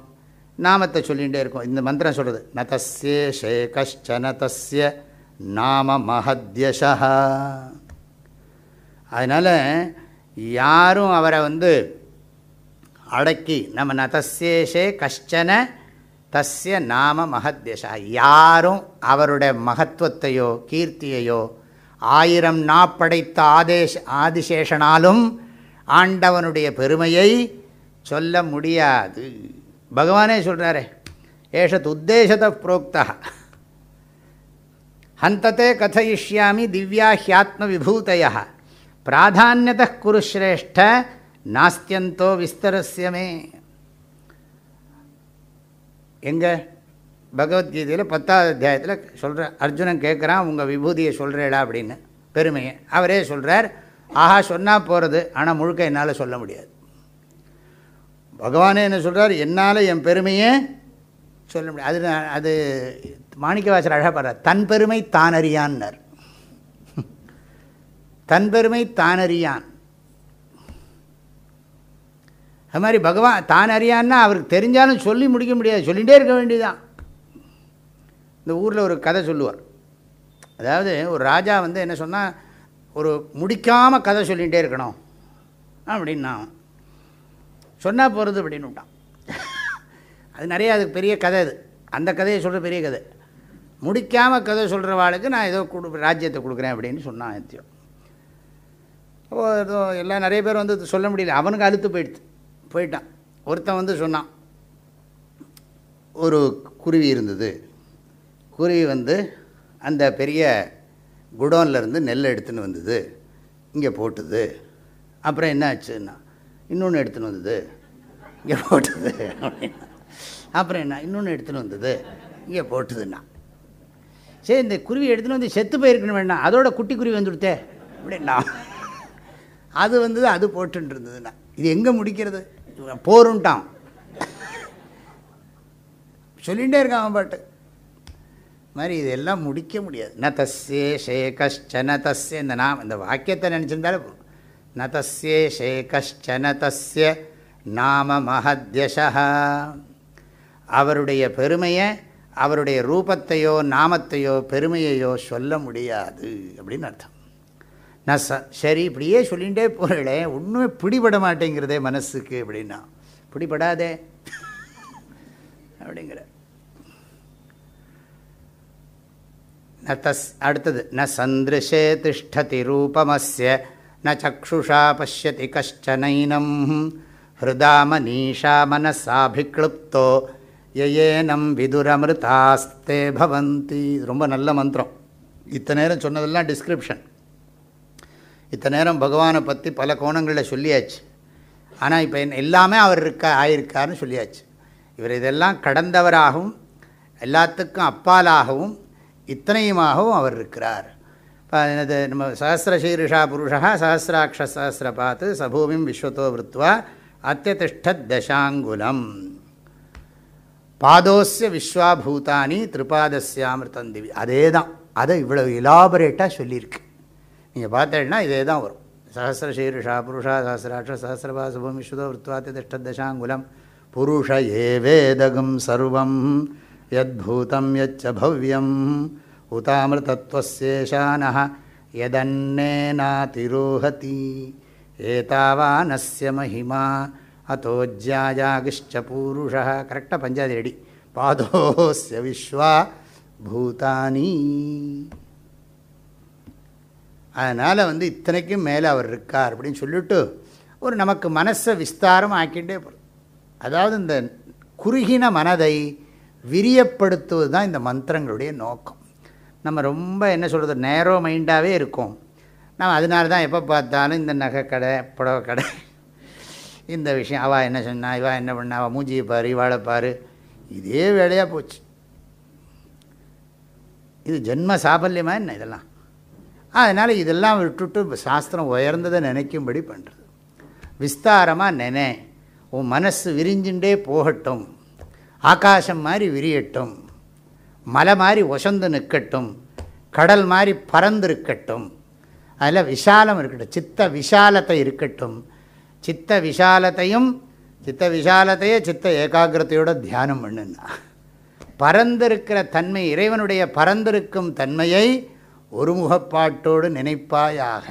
நாமத்தை சொல்லிகிட்டே இருக்கோம். இந்த மந்திரம் சொல்கிறது ந தஸ்யே ஷே கஷ்டன தஸ்ய நாம மகத்யஷா. அதனால் யாரும் அவரை வந்து அடக்கி நம்ம நதசேஷே கஷ்டன தஸ்ய நாம மகத்யஷா. யாரும் அவருடைய மகத்துவத்தையோ கீர்த்தியையோ ஆயிரம் நாப்படைத்த ஆதேஷ ஆதிசேஷனாலும் ஆண்டவனுடைய பெருமையை சொல்ல முடியாது. பகவானே சொல்கிறாரே ஏஷத் உத்தேசத புரோக்தா ஹந்தத்தை கதையிஷ்யாமி திவ்யா ஹியாத்ம விபூதய பிராதானியத குருஸ்ரேஷ்ட நாஸ்தியந்தோ விஸ்தரஸ்யமே எங்கே? பகவத்கீதையில் பத்தாவது அத்தியாயத்தில் சொல்கிற அர்ஜுனன் கேட்குறான் உங்கள் விபூதியை சொல்கிறேடா அப்படின்னு. பெருமையை. அவரே சொல்கிறார் ஆஹா சொன்னால் போகிறது ஆனால் முழுக்க என்னால் சொல்ல முடியாது. பகவானே என்ன சொல்கிறார் என்னால் என் பெருமையை சொல்ல முடியாது. அது அது மாணிக்கவாசர் அழகாக பாடுறார் தன் பெருமை தானறியான்னர் தன் பெருமை தானறியான் அது மாதிரி பகவான் தான் அறியான்னா அவருக்கு தெரிஞ்சாலும் சொல்லி முடிக்க முடியாது சொல்லிகிட்டே இருக்க வேண்டியதுதான். இந்த ஊரில் ஒரு கதை சொல்லுவார். அதாவது ஒரு ராஜா வந்து என்ன சொன்னால் ஒரு முடிக்காமல் கதை சொல்லிகிட்டே இருக்கணும். அப்படின்னா சொன்னால் போகிறது அப்படின்னு விட்டான். அது நிறைய அதுக்கு பெரிய கதை அது. அந்த கதையை சொல்கிற பெரிய கதை. முடிக்காமல் கதை சொல்கிறவாளுக்கு நான் ஏதோ கொடு ராஜ்யத்தை கொடுக்குறேன் அப்படின்னு சொன்னான் நித்தியம் அப்போது ஏதோ எல்லாம் நிறைய பேர் வந்து சொல்ல முடியல. அவனுக்கு அழுத்து போயிடுச்சு போயிட்டான். ஒருத்தன் வந்து சொன்னான். ஒரு குருவி இருந்தது. குருவி வந்து அந்த பெரிய குடோன்லேருந்து நெல் எடுத்துன்னு வந்தது. இங்கே போட்டுது. அப்புறம் என்ன ஆச்சுன்னா இன்னொன்று எடுத்துன்னு வந்தது. இங்கே போட்டுது. அப்படின்னா அப்புறம் என்ன இன்னொன்று எடுத்துன்னு வந்தது. இங்கே போட்டுதுன்னா. சரி இந்த குருவி எடுத்துன்னு வந்து செத்து போயிருக்கணும் வேண்டாம் அதோட குட்டி குருவி வந்துடுத்தே. அப்படின்னா அது வந்தது அது போட்டுன்னு இருந்ததுன்னா. இது எங்கே முடிக்கிறது? போருன்ட்டான். சொல்லிகிட்டே இருக்கான் அவன் பாட்டு. மாதிரி இதெல்லாம் முடிக்க முடியாது. ந தஸ்யே ஷே கஷ்டன தஸ்ய இந்த நாம் இந்த வாக்கியத்தை நினச்சிருந்தாலே ந தஸ்யே ஷே கஷ்டன தஸ்ய நாம மகத்யஷா அவருடைய பெருமையை அவருடைய ரூபத்தையோ நாமத்தையோ பெருமையையோ சொல்ல முடியாது அப்படின்னு அர்த்தம். நான் ச சரி இப்படியே சொல்லிகிட்டே போகிறேளே ஒன்றுமே பிடிபட மாட்டேங்கிறதே மனசுக்கு அப்படின்னா. பிடிபடாதே. அப்படிங்கிற. ந தஸ் அடுத்தது ந சந்திருஷே திஷ்டதி ரூபமஸ்ய ந சக்ஷுஷா பசியதி கஷ்டனைனம் ஹிருதா மனீஷா மனசாபிக்ளுப்தோ யயேனம் விதுரமிருதாஸ்தே பவந்தி. ரொம்ப நல்ல மந்திரம். இத்தனை நேரம் சொன்னதெல்லாம் டிஸ்கிரிப்ஷன் இத்தனை நேரம் பகவானை பற்றி பல கோணங்களில் சொல்லியாச்சு. ஆனால் இப்போ என் எல்லாமே அவர் இருக்கா ஆயிருக்காருன்னு சொல்லியாச்சு. இவர் இதெல்லாம் கடந்தவராகவும் எல்லாத்துக்கும் அப்பாலாகவும் இத்தனையுமாகவும் அவர் இருக்கிறார். இப்போ நம்ம சஹசிரசீருஷா புருஷா சஹசிராட்ச சஹசிர பார்த்து சபூமிம் விஸ்வத்தோ விருத்வா அத்தியதிஷ்டத் தசாங்குலம். பாதோசிய விஸ்வாபூதானி திரிபாதஸ்யாமிருத்தம் திவி. அதே தான் அதை இவ்வளோ இலாபரேட்டாக சொல்லியிருக்கு. நீங்கள் பார்த்தேன்னா இதே தான் வரும். சஹசிரசீருஷா புருஷா சஹசிராட்ச சஹசிரபா சுபம் விஸ்வதோ விருத்வாத்தி தசாங்குலம். புருஷ ஏவேதகம் சர்வம். யத்பூதம் யச்ச பவ்யம் உதாமிருதத்வசேஷான யதன்னேனாதிரோஹதி ஏதாவானஸ்ய மகிமா அத்தோஜ்யாயாகிஷ்ட பூருஷ கரெக்டாக பஞ்சாதி ரெடி பாதோஸ்ய விஸ்வா பூதானி அதனால் வந்து இத்தனைக்கும் மேலே அவர் இருக்கார் அப்படின்னு சொல்லிவிட்டு ஒரு நமக்கு மனசை விஸ்தாரம் ஆக்கிட்டே போகிறோம் அதாவது இந்த குறுகின மனதை விரியப்படுத்துவது தான் இந்த மந்திரங்களுடைய நோக்கம். நம்ம ரொம்ப என்ன சொல்கிறது நேரோ மைண்டாகவே இருக்கும். நம்ம அதனால தான் எப்போ பார்த்தாலும் இந்த நகை கடை புடவை கடை இந்த விஷயம் அவள் என்ன சொன்னா இவா என்ன பண்ணா அவள் மூஞ்சியை பாரு இவாளை பாரு. இதே வேலையாக போச்சு. இது ஜென்ம சாபல்யமாக என்ன இதெல்லாம்? அதனால் இதெல்லாம் விட்டுட்டு சாஸ்திரம் உயர்ந்ததை நினைக்கும்படி பண்ணுறது விஸ்தாரமாக நினை உன் மனசு விரிஞ்சுட்டே போகட்டும். ஆகாசம் மாதிரி விரியட்டும் மலை மாதிரி ஒசந்து நிற்கட்டும் கடல் மாதிரி பறந்து இருக்கட்டும். அதில் விஷாலம் இருக்கட்டும் சித்த விஷாலத்தை இருக்கட்டும். சித்த விஷாலத்தையும் சித்த விஷாலத்தையே சித்த ஏகாகிரதையோட தியானம் பண்ணுன்னா. பறந்திருக்கிற தன்மை இறைவனுடைய பறந்திருக்கும் தன்மையை ஒருமுகப்பாட்டோடு நினைப்பாயாக.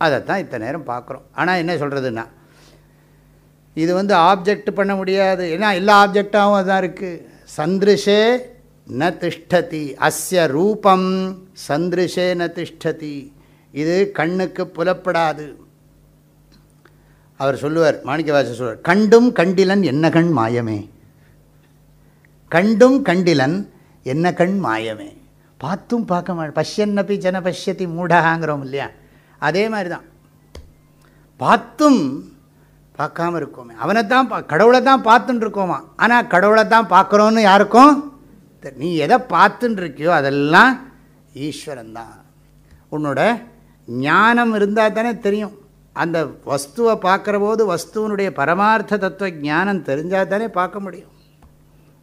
அதைத்தான் இத்தனை நேரம் பார்க்குறோம். ஆனால் என்ன சொல்கிறதுன்னா இது வந்து ஆப்ஜெக்ட் பண்ண முடியாது. ஏன்னா எல்லா ஆப்ஜெக்டாகவும் அதான் இருக்குது சந்திருஷே ந திஷ்டதி. அஸ்ய ரூபம் சந்திருஷே ந திஷ்டதி. இது கண்ணுக்கு புலப்படாது. அவர் சொல்லுவார் மாணிக்கவாசர் சொல்லுவார் கண்டும் கண்டிலன் என்ன கண் மாயமே? கண்டும் கண்டிலன் என்ன கண் மாயமே? பார்த்தும் பார்க்க மாட்டேன் பஷ்யன்னப்பி ஜன பஷ்யத்தி மூடாகாங்கிறோம் இல்லையா? அதே மாதிரி தான் பார்த்தும் பார்க்காம இருக்கோமே. அவனை தான் பா கடவுளை தான் பார்த்துட்டு இருக்கோமா? ஆனால் கடவுளை தான் பார்க்குறோன்னு யாருக்கும் நீ எதை பார்த்துன்னு இருக்கியோ அதெல்லாம் ஈஸ்வரன் தான் உன்னோட ஞானம் இருந்தால் தானே தெரியும். அந்த வஸ்துவை பார்க்குற போது வஸ்துவனுடைய பரமார்த்த தத்துவ ஞானம் தெரிஞ்சால் தானே பார்க்க முடியும்.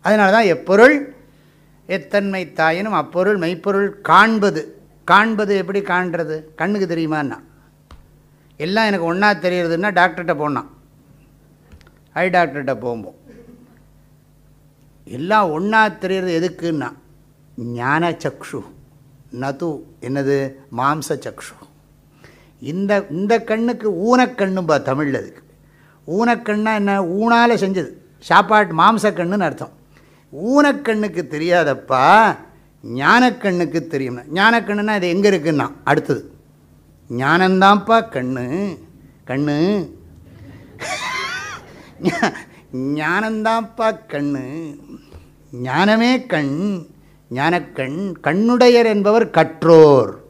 அதனால தான் எப்பொருள் எத்தன்மை தாயினும் அப்பொருள் மெய்ப்பொருள் காண்பது. காண்பது எப்படி காண்றது? கண்ணுக்கு தெரியுமான்னா? எல்லாம் எனக்கு ஒன்றா தெரியறதுன்னா டாக்டர்கிட்ட போனான். ஐ டாக்டர்கிட்ட போகும்போது. எல்லாம் ஒன்றா தெரியறது எதுக்குன்னா ஞான சக்ஷு. நது என்னது? மாம்ச சக்ஷு. இந்த இந்த கண்ணுக்கு ஊனக்கண்ணும்பா தமிழில் அதுக்கு ஊனக்கண்ணா என்ன? ஊனால் செஞ்சது. சாப்பாட்டு மாம்சக்கண்ணுன்னு அர்த்தம். ஊனக்கண்ணுக்கு தெரியாதப்பா ஞானக்கண்ணுக்கு தெரியும் ஞானக்கண்ணுனா இது எங்கே இருக்குன்னா அடுத்தது. ஞானந்தான்ப்பா கண்ணு. கண்ணு. ஞானந்தான்ப்பா கண்ணு ஞானமே கண் ஞானக்கண் கண்ணுடையர் என்பவர் கற்றோர்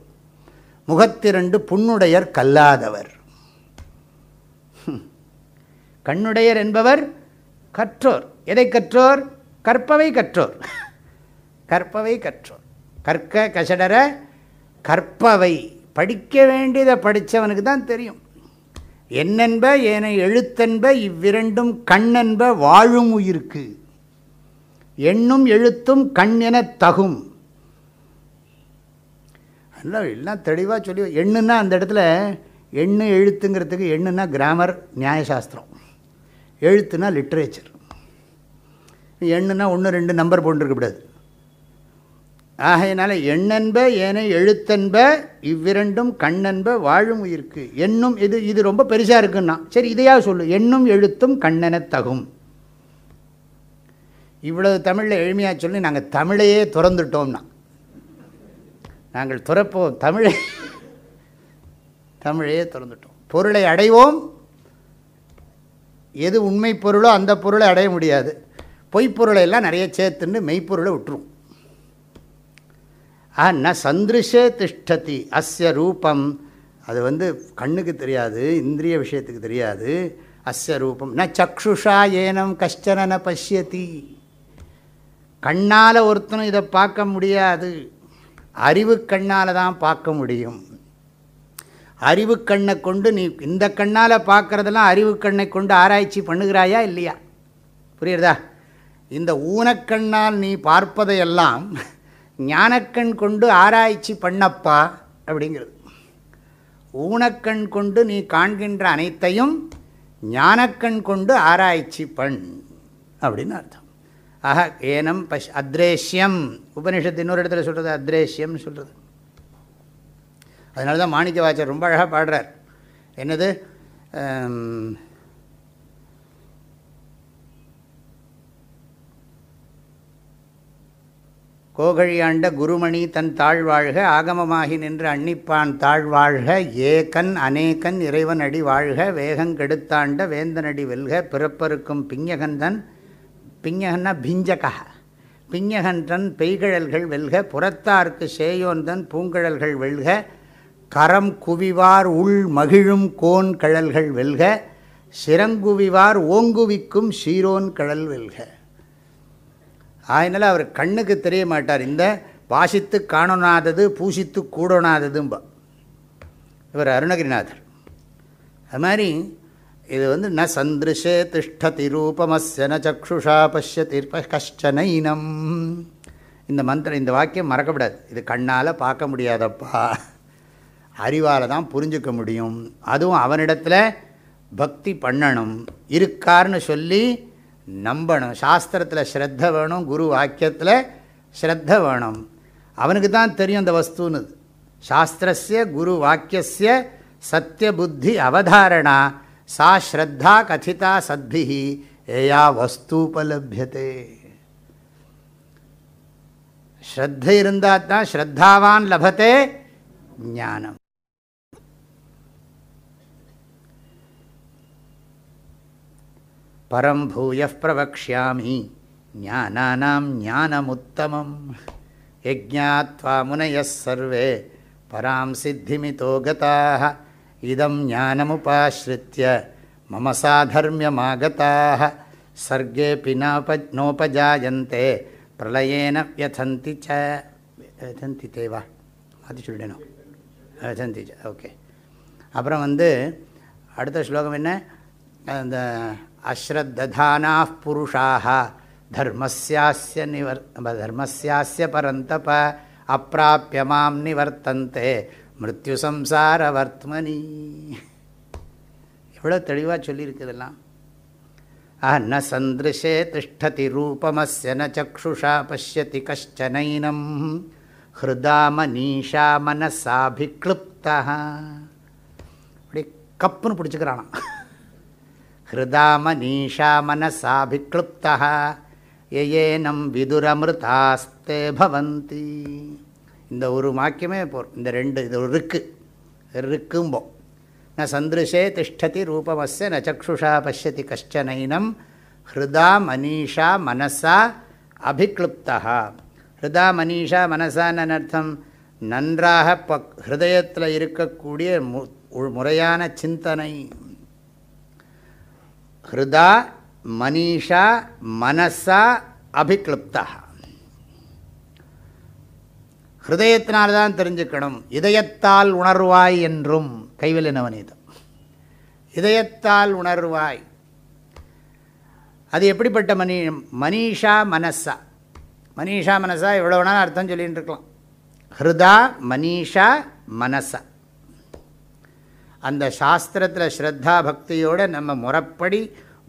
முகத்திரண்டு புண்ணுடையர் கல்லாதவர். கண்ணுடையர் என்பவர் கற்றோர். எதை கற்றோர்? கற்பவை கற்றோர். கற்பவை கற்றோர். கற்க கசடர கற்பவை. படிக்க வேண்டியதை படித்தவனுக்கு தான் தெரியும். என்னென்ப ஏனை எழுத்தென்ப இவ்விரண்டும் கண்ணென்ப வாழும் உயிருக்கு. எண்ணும் எழுத்தும் கண் என தகும். அதெல்லாம் எல்லாம் தெளிவாக சொல்லி எண்ணுன்னா அந்த இடத்துல எண்ணு எழுத்துங்கிறதுக்கு எண்ணுன்னா கிராமர் நியாயசாஸ்திரம். எழுத்துனா லிட்ரேச்சர். எண்ணுனா ஒன்று ரெண்டு நம்பர் போட்டுருக்கக்கூடாது ஆகையினால எண்ணென்ப ஏனை எழுத்தன்ப இவ்விரண்டும் கண்ணென்ப வாழும் உயிர்க்கு. எண்ணும் இது இது ரொம்ப பெருசாக இருக்குன்னா சரி இதையாக சொல்லு. எண்ணும் எழுத்தும் கண்ணெனத் தகும். இவ்வளவு தமிழில் எளிமையாக சொல்லி நாங்கள் தமிழையே துறந்துட்டோம்னா. நாங்கள் துறப்போம் தமிழை. தமிழையே திறந்துட்டோம். பொருளை அடைவோம். எது உண்மை பொருளோ அந்த பொருளை அடைய முடியாது. பொய்ப்பொருளை எல்லாம் நிறைய சேர்த்துன்னு மெய்ப்பொருளை விட்டுரும் ஆ ந சந்திருஷே திஷ்டதி அஸ்ய ரூபம். அது வந்து கண்ணுக்கு தெரியாது இந்திரிய விஷயத்துக்கு தெரியாது. அஸ்ய ரூபம். ந சக்ஷுஷா ஏனம் கஷ்டன ந பஷ்யதி. கண்ணால் ஒருத்தனும் இதை பார்க்க முடியாது. அறிவு கண்ணால் தான் பார்க்க முடியும். அறிவு கண்ணை கொண்டு நீ இந்த கண்ணால் பார்க்குறதெல்லாம் அறிவு கண்ணை கொண்டு ஆராய்ச்சி பண்ணுகிறாயா இல்லையா? புரியுறதா? இந்த ஊனக்கண்ணால் நீ பார்ப்பதையெல்லாம் ஞானக்கண் கொண்டு ஆராய்ச்சி பண்ணப்பா அப்படிங்கிறது. ஊனக்கண் கொண்டு நீ காண்கின்ற அனைத்தையும் ஞானக்கண் கொண்டு ஆராய்ச்சி பண் அப்படின்னு அர்த்தம். ஆஹா ஏனம் பஷ் அத்ரேஷ்யம். உபனிஷத்து இன்னொரு இடத்துல சொல்கிறது அத்ரேஷ்யம்னு சொல்கிறது அதனால தான் மாணிக்க வாச்சர் ரொம்ப அழகாக பாடுறார். என்னது? கோகழியாண்ட குருமணி தன் தாழ்வாழ்க ஆகமமாகி நின்று அன்னிப்பான் தாழ்வாழ்க ஏகன் அநேகன் இறைவன் அடி வாழ்க வேகங்கெடுத்தாண்ட வேந்தனடி வெல்க பிறப்பருக்கும் பிஞ்சகந்தன் பிஞகன்னா பிஞ்சகா. பிஞ்சகன்றன் பெய்கழல்கள் வெல்க புறத்தார்க்கு சேயோந்தன் பூங்கழல்கள் வெல்க கரம் குவிவார் உள் மகிழும் கோன் கழல்கள் வெல்க சிறங்குவிவார் ஓங்குவிக்கும் சீரோன் கழல் வெல்க. அதனால் அவர் கண்ணுக்கு தெரிய மாட்டார். இந்த வாசித்து காணொணாதது பூசித்து கூடனாததும்பா. இவர் அருணகிரிநாதர். அது மாதிரி இது வந்து ந சந்திருஷே திஷ்டதி ரூபமஸ்ய ந சக்ஷுஷா பஷ்யதி கஷ்டனைனம் இந்த மந்திரம் இந்த வாக்கியம் மறக்கப்படாது இது கண்ணால் பார்க்க முடியாதப்பா. அறிவால் தான் புரிஞ்சுக்க முடியும். அதுவும் அவனிடத்தில் பக்தி பண்ணணும். இருக்கார்னு சொல்லி நம்பணும். சாஸ்திரத்தில் ஸ்ரத்த வேணும் குரு வாக்கியத்தில் ஸ்ரத்த வேணும். அவனுக்கு தான் தெரியும் அந்த வஸ்துன்னு. சாஸ்திரஸ்ய குரு வாக்கியஸ்ய சத்திய புத்தி அவதாரணா. சா ஸ்ரத்தா கதிதா சத்பிஹி. ஏயா வஸ்தூபலபியதே. ஸ்ரத்த இருந்தால் தான் ஸ்ரத்தாவான் லபத்தே ஞானம். பரம் பூய பிரவக்ஷாமி ஞானானாம் ஞானமுத்தமம். யஜாத்வா முனய சர்வே பராம் சித்திமிதோ கதாக. இதம் ஞானமுபாஸ்ரித்ய மம சாதர்மியமாகதாக. சர்கேபி நாப நோபஜாயந்தே பிரளயேன வியதந்தி ச வியதந்தி தேவா அது சொல்லிடணும் வியதந்தி ஓகே அப்புறம் வந்து அடுத்த ஸ்லோகம் என்ன? அந்த அஸ்ரத்ததானா புருஷாக தர்மஸ்யாஸ்ய நிவர் தர்மஸ்யாஸ்ய பரந்தப அப்பிராப்பிய மாம் நிவர்த்தந்தே. மிருத்யு சம்சார வர்த்மனி. எவ்வளோ தெளிவாக சொல்லியிருக்குதெல்லாம் ஆஹ் ந சந்திருஷே திஷ்டதி ரூபமஸ்ய ந சக்ஷுஷா பசியதி கஷ்டனைனம் ஹிருதா மனீஷா மனசாபிக்ளுப்தா அப்படி கப்புன்னு பிடிச்சிக்கிறானாம். ஹிருதா மனீஷா மனசாபிக்ளுப்தா ஏனம் விதுரமிருதாஸ்தே பவந்தி இந்த ஒரு வாக்கியமே போர் இந்த ரெண்டு இது ஒரு ருக்கு. ருக்கும்போ. ந சந்திருஷே திஷ்டதி ரூபமஸ்ய ந சக்ஷுஷா பசியதி கஷ்டனைனம் ஹிருதா மனீஷா மனசா அபிக்ளுப்தா ஹிருதா மனீஷா மனசான்னு அர்த்தம் நன்றாக ப ஹிருதயத்தில் இருக்கக்கூடிய மு முறையான சிந்தனை. ஹிருதா மனிஷா மனசா அபிக்ளுப்தா ஹிருதயத்தினால்தான் தான் தெரிஞ்சுக்கணும். இதயத்தால் உணர்வாய் என்றும் கைவில் நவநீதம் இதயத்தால் உணர்வாய். அது எப்படிப்பட்ட மணி மனிஷா மனசா? மனிஷா மனசா எவ்வளோ வேணாலும் அர்த்தம் சொல்லிகிட்டு இருக்கலாம். ஹிருதா மனிஷா மனசா. அந்த சாஸ்திரத்தில் ஸ்ரத்தா பக்தியோடு நம்ம முறப்படி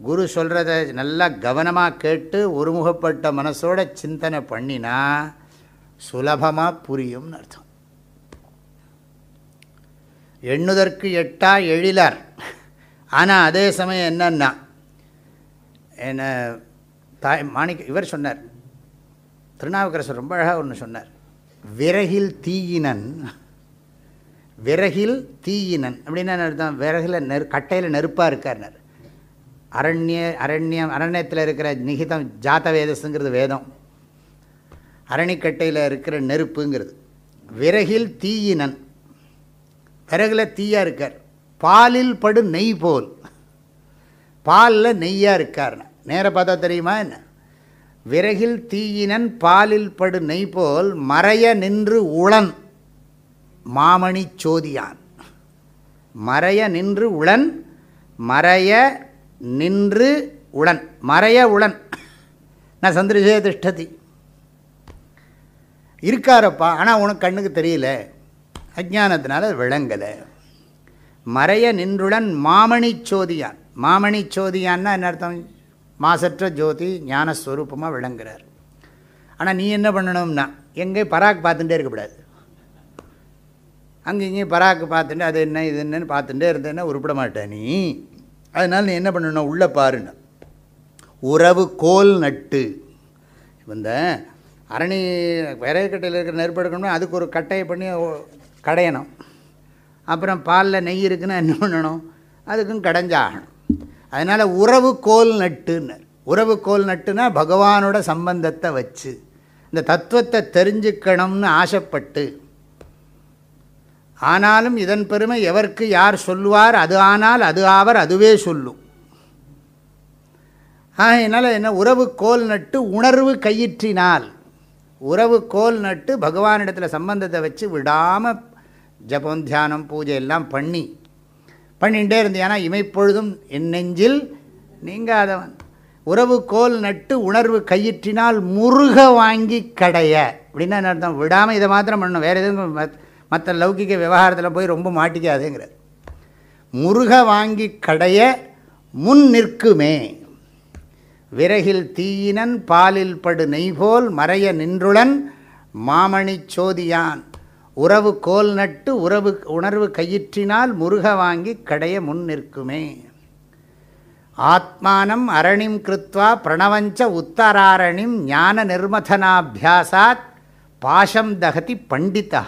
குரு சொல்கிறத நல்லா கவனமாக கேட்டு ஒருமுகப்பட்ட மனசோட சிந்தனை பண்ணினா சுலபமாக புரியும்னு அர்த்தம். எண்ணுதற்கு எட்டா எழிலார். ஆனால் அதே சமயம் என்னன்னா என்ன தாய் மாணிக்க இவர் சொன்னார் திருநாவுக்கரசர் ரொம்ப அழகாக ஒன்று சொன்னார் விறகில் தீயினன் விறகில் தீயினன். அப்படின்னா அர்த்தம்? விறகில் நெரு கட்டையில் நெருப்பாக இருக்கார்னர். அரண்ய அரண்யம் அரண்யத்தில் இருக்கிற நிகிதம் ஜாத வேதஸுங்கிறது வேதம். அரணிக்கட்டையில் இருக்கிற நெருப்புங்கிறது. விறகில் தீயினன். விறகில் தீயாக இருக்கார். பாலில் படு நெய் போல். பாலில் நெய்யாக இருக்கார்னா நேர பார்த்தா தெரியுமா என்ன? விறகில் தீயினன் பாலில் படு நெய் போல் மறைய நின்று உளன். மாமணி சோதியான். மறைய நின்று உளன் மறைய நின்று உளன் மறைய உளன். நான் சந்திரசே திஷ்டதி. இருக்காரப்பா ஆனால் உனக்கு கண்ணுக்கு தெரியல. அஜானத்தினால விளங்கலை. மறைய நின்றுடன் மாமணி சோதியான். மாமணி சோதியான்னா என்ன அர்த்தம்? மாசற்ற ஜோதி ஞானஸ்வரூபமாக விளங்குறார். ஆனால் நீ என்ன பண்ணணும்னா எங்கே பராக் பார்த்துட்டே இருக்கக்கூடாது அங்கே இங்கேயும் பராக்கு பார்த்துட்டு அது என்ன இது என்னன்னு பார்த்துட்டே இருந்தேன்னா உருப்பிட மாட்டேன் நீ. அதனால் நீ என்ன பண்ணணும்? உள்ளே பாருன்னு. உறவு கோல் நட்டு. இந்த அரணி விறகு கட்டையில் இருக்கிற நெருப்பு எடுக்கணும்னா அதுக்கு ஒரு கட்டையை பண்ணி கடையணும். அப்புறம் பாலில் நெய் இருக்குன்னா என்ன பண்ணணும்? அதுக்கும் கடைஞ்சாகணும். அதனால் உறவு கோல் நட்டுன்னு. உறவு கோல் நட்டுனா பகவானோட சம்பந்தத்தை வச்சு இந்த தத்துவத்தை தெரிஞ்சுக்கணும்னு ஆசைப்பட்டு ஆனாலும் இதன் பெருமை எவருக்கு யார் சொல்லுவார் அது ஆனால் அது ஆவர் அதுவே சொல்லும். என்னால் என்ன உறவு கோல் நட்டு உணர்வு கையிற்றினால் உறவு கோல் நட்டு பகவானிடத்தில் சம்பந்தத்தை வச்சு விடாமல் ஜபம் தியானம் பூஜை எல்லாம் பண்ணி பண்ணிகிட்டே இருந்தியானா இமைப்பொழுதும் என் நெஞ்சில் நீங்காதவன். உறவு கோல் நட்டு உணர்வு கையிற்றினால் முருக வாங்கி கடைய. அப்படின்னா என்ன அர்த்தம்? விடாமல் இதை மாத்திரம் பண்ணணும். வேறு எதுவும் மற்ற லௌகிக விவகாரத்தில் போய் ரொம்ப மாட்டிக்காதுங்கிறது முருக வாங்கி கடைய முன் நிற்குமே. விறகில் தீயினன் பாலில் படு நெய்போல் மறைய நின்றுளன் மாமணிச் சோதியான். உறவு கோல் நட்டு உறவு உணர்வு கையிற்றினால் முருக வாங்கி கடைய முன் நிற்குமே. ஆத்மானம் அரணிம் கிருத்வா பிரணவஞ்ச உத்தராரணிம் ஞான நிர்மதனாபியாசாத் பாஷம் தகதி பண்டிதா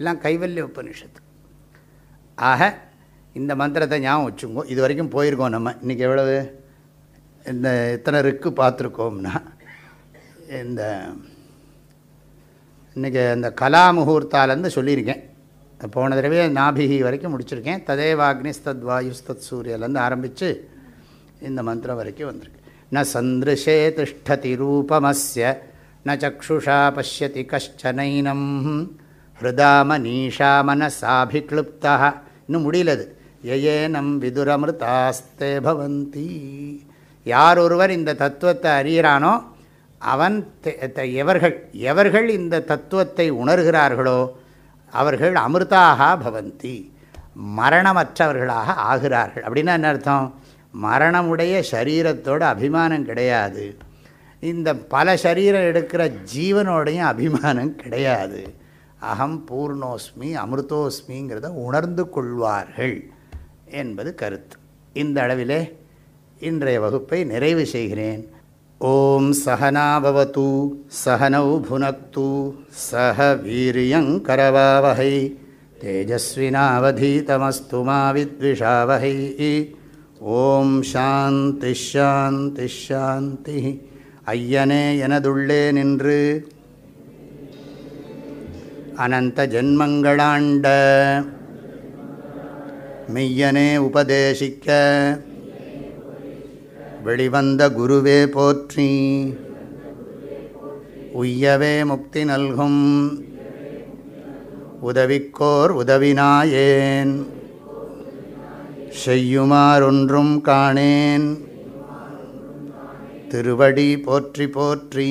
எல்லாம் கைவல்ய உபனிஷத்து ஆக இந்த மந்திரத்தை ஞாபகம் வச்சுங்கோ இது வரைக்கும் போயிருக்கோம் நம்ம. இன்றைக்கி எவ்வளவு? இந்த எத்தனை ருக்கு பார்த்துருக்கோம்னா இந்த இன்றைக்கி இந்த கலா முகூர்த்தாலேருந்து சொல்லியிருக்கேன். போன தடவை நாபிகி வரைக்கும் முடிச்சிருக்கேன். ததேவாக்னிஸ்தத் வாயுஸ்தத் சூரியலேருந்து ஆரம்பித்து இந்த மந்திரம் வரைக்கும் வந்திருக்கு. ந சந்திருஷே திஷ்டதி ரூபமஸ்ய ந சக்ஷுஷா பசியதி கஷ்டனைனம் ஹிருதாம மனீஷா மனசாபிக்ளுப்தா இன்னும் முடியலது எயேனம் விதுரமிருதாஸ்தே பவந்தி யார் ஒருவர் இந்த தத்துவத்தை அறிகிறானோ அவன் தெ- எவர்கள் எவர்கள் இந்த தத்துவத்தை உணர்கிறார்களோ அவர்கள் அமிர்தாக பவந்தி. மரணமற்றவர்களாக ஆகிறார்கள். அப்படின்னா என்ன அர்த்தம்? மரணமுடைய சரீரத்தோட அபிமானம் கிடையாது. இந்த பல சரீரம் எடுக்கிற ஜீவனோடையும் அபிமானம் கிடையாது. அகம் பூர்ணோஸ்மி அமிர்தோஸ்மிங்கிறத உணர்ந்து கொள்வார்கள் என்பது கருத்து. இந்த அளவிலே இன்றைய வகுப்பை நிறைவு செய்கிறேன். ஓம் சகனாபவத்து சகனௌ புனக்து சக வீரியங்கரவாவகை தேஜஸ்வினாவதீதமஸ்து மாவித்விஷாவகை ஓம் சாந்தி ஷாந்தி ஷாந்தி ஐயனே எனதுள்ளே நின்று அனந்த ஜென்மங்களாண்ட. மெய்யனே உபதேசிக்க. வெளிவந்த குருவே போற்றி. உய்யவே முக்தி நல்கும். உதவிக்கோர் உதவினாயேன். செய்யுமாறொன்றும் காணேன். திருவடி போற்றி போற்றி.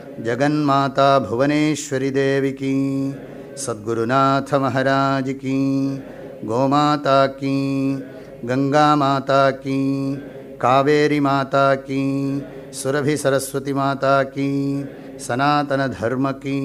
जगन्माता भुवनेश्वरी देवी की, सद्गुरुनाथ महाराज की, गोमाता की, गंगा माता की, कावेरी माता की, सुरभि सरस्वती माता की, सनातन धर्म की।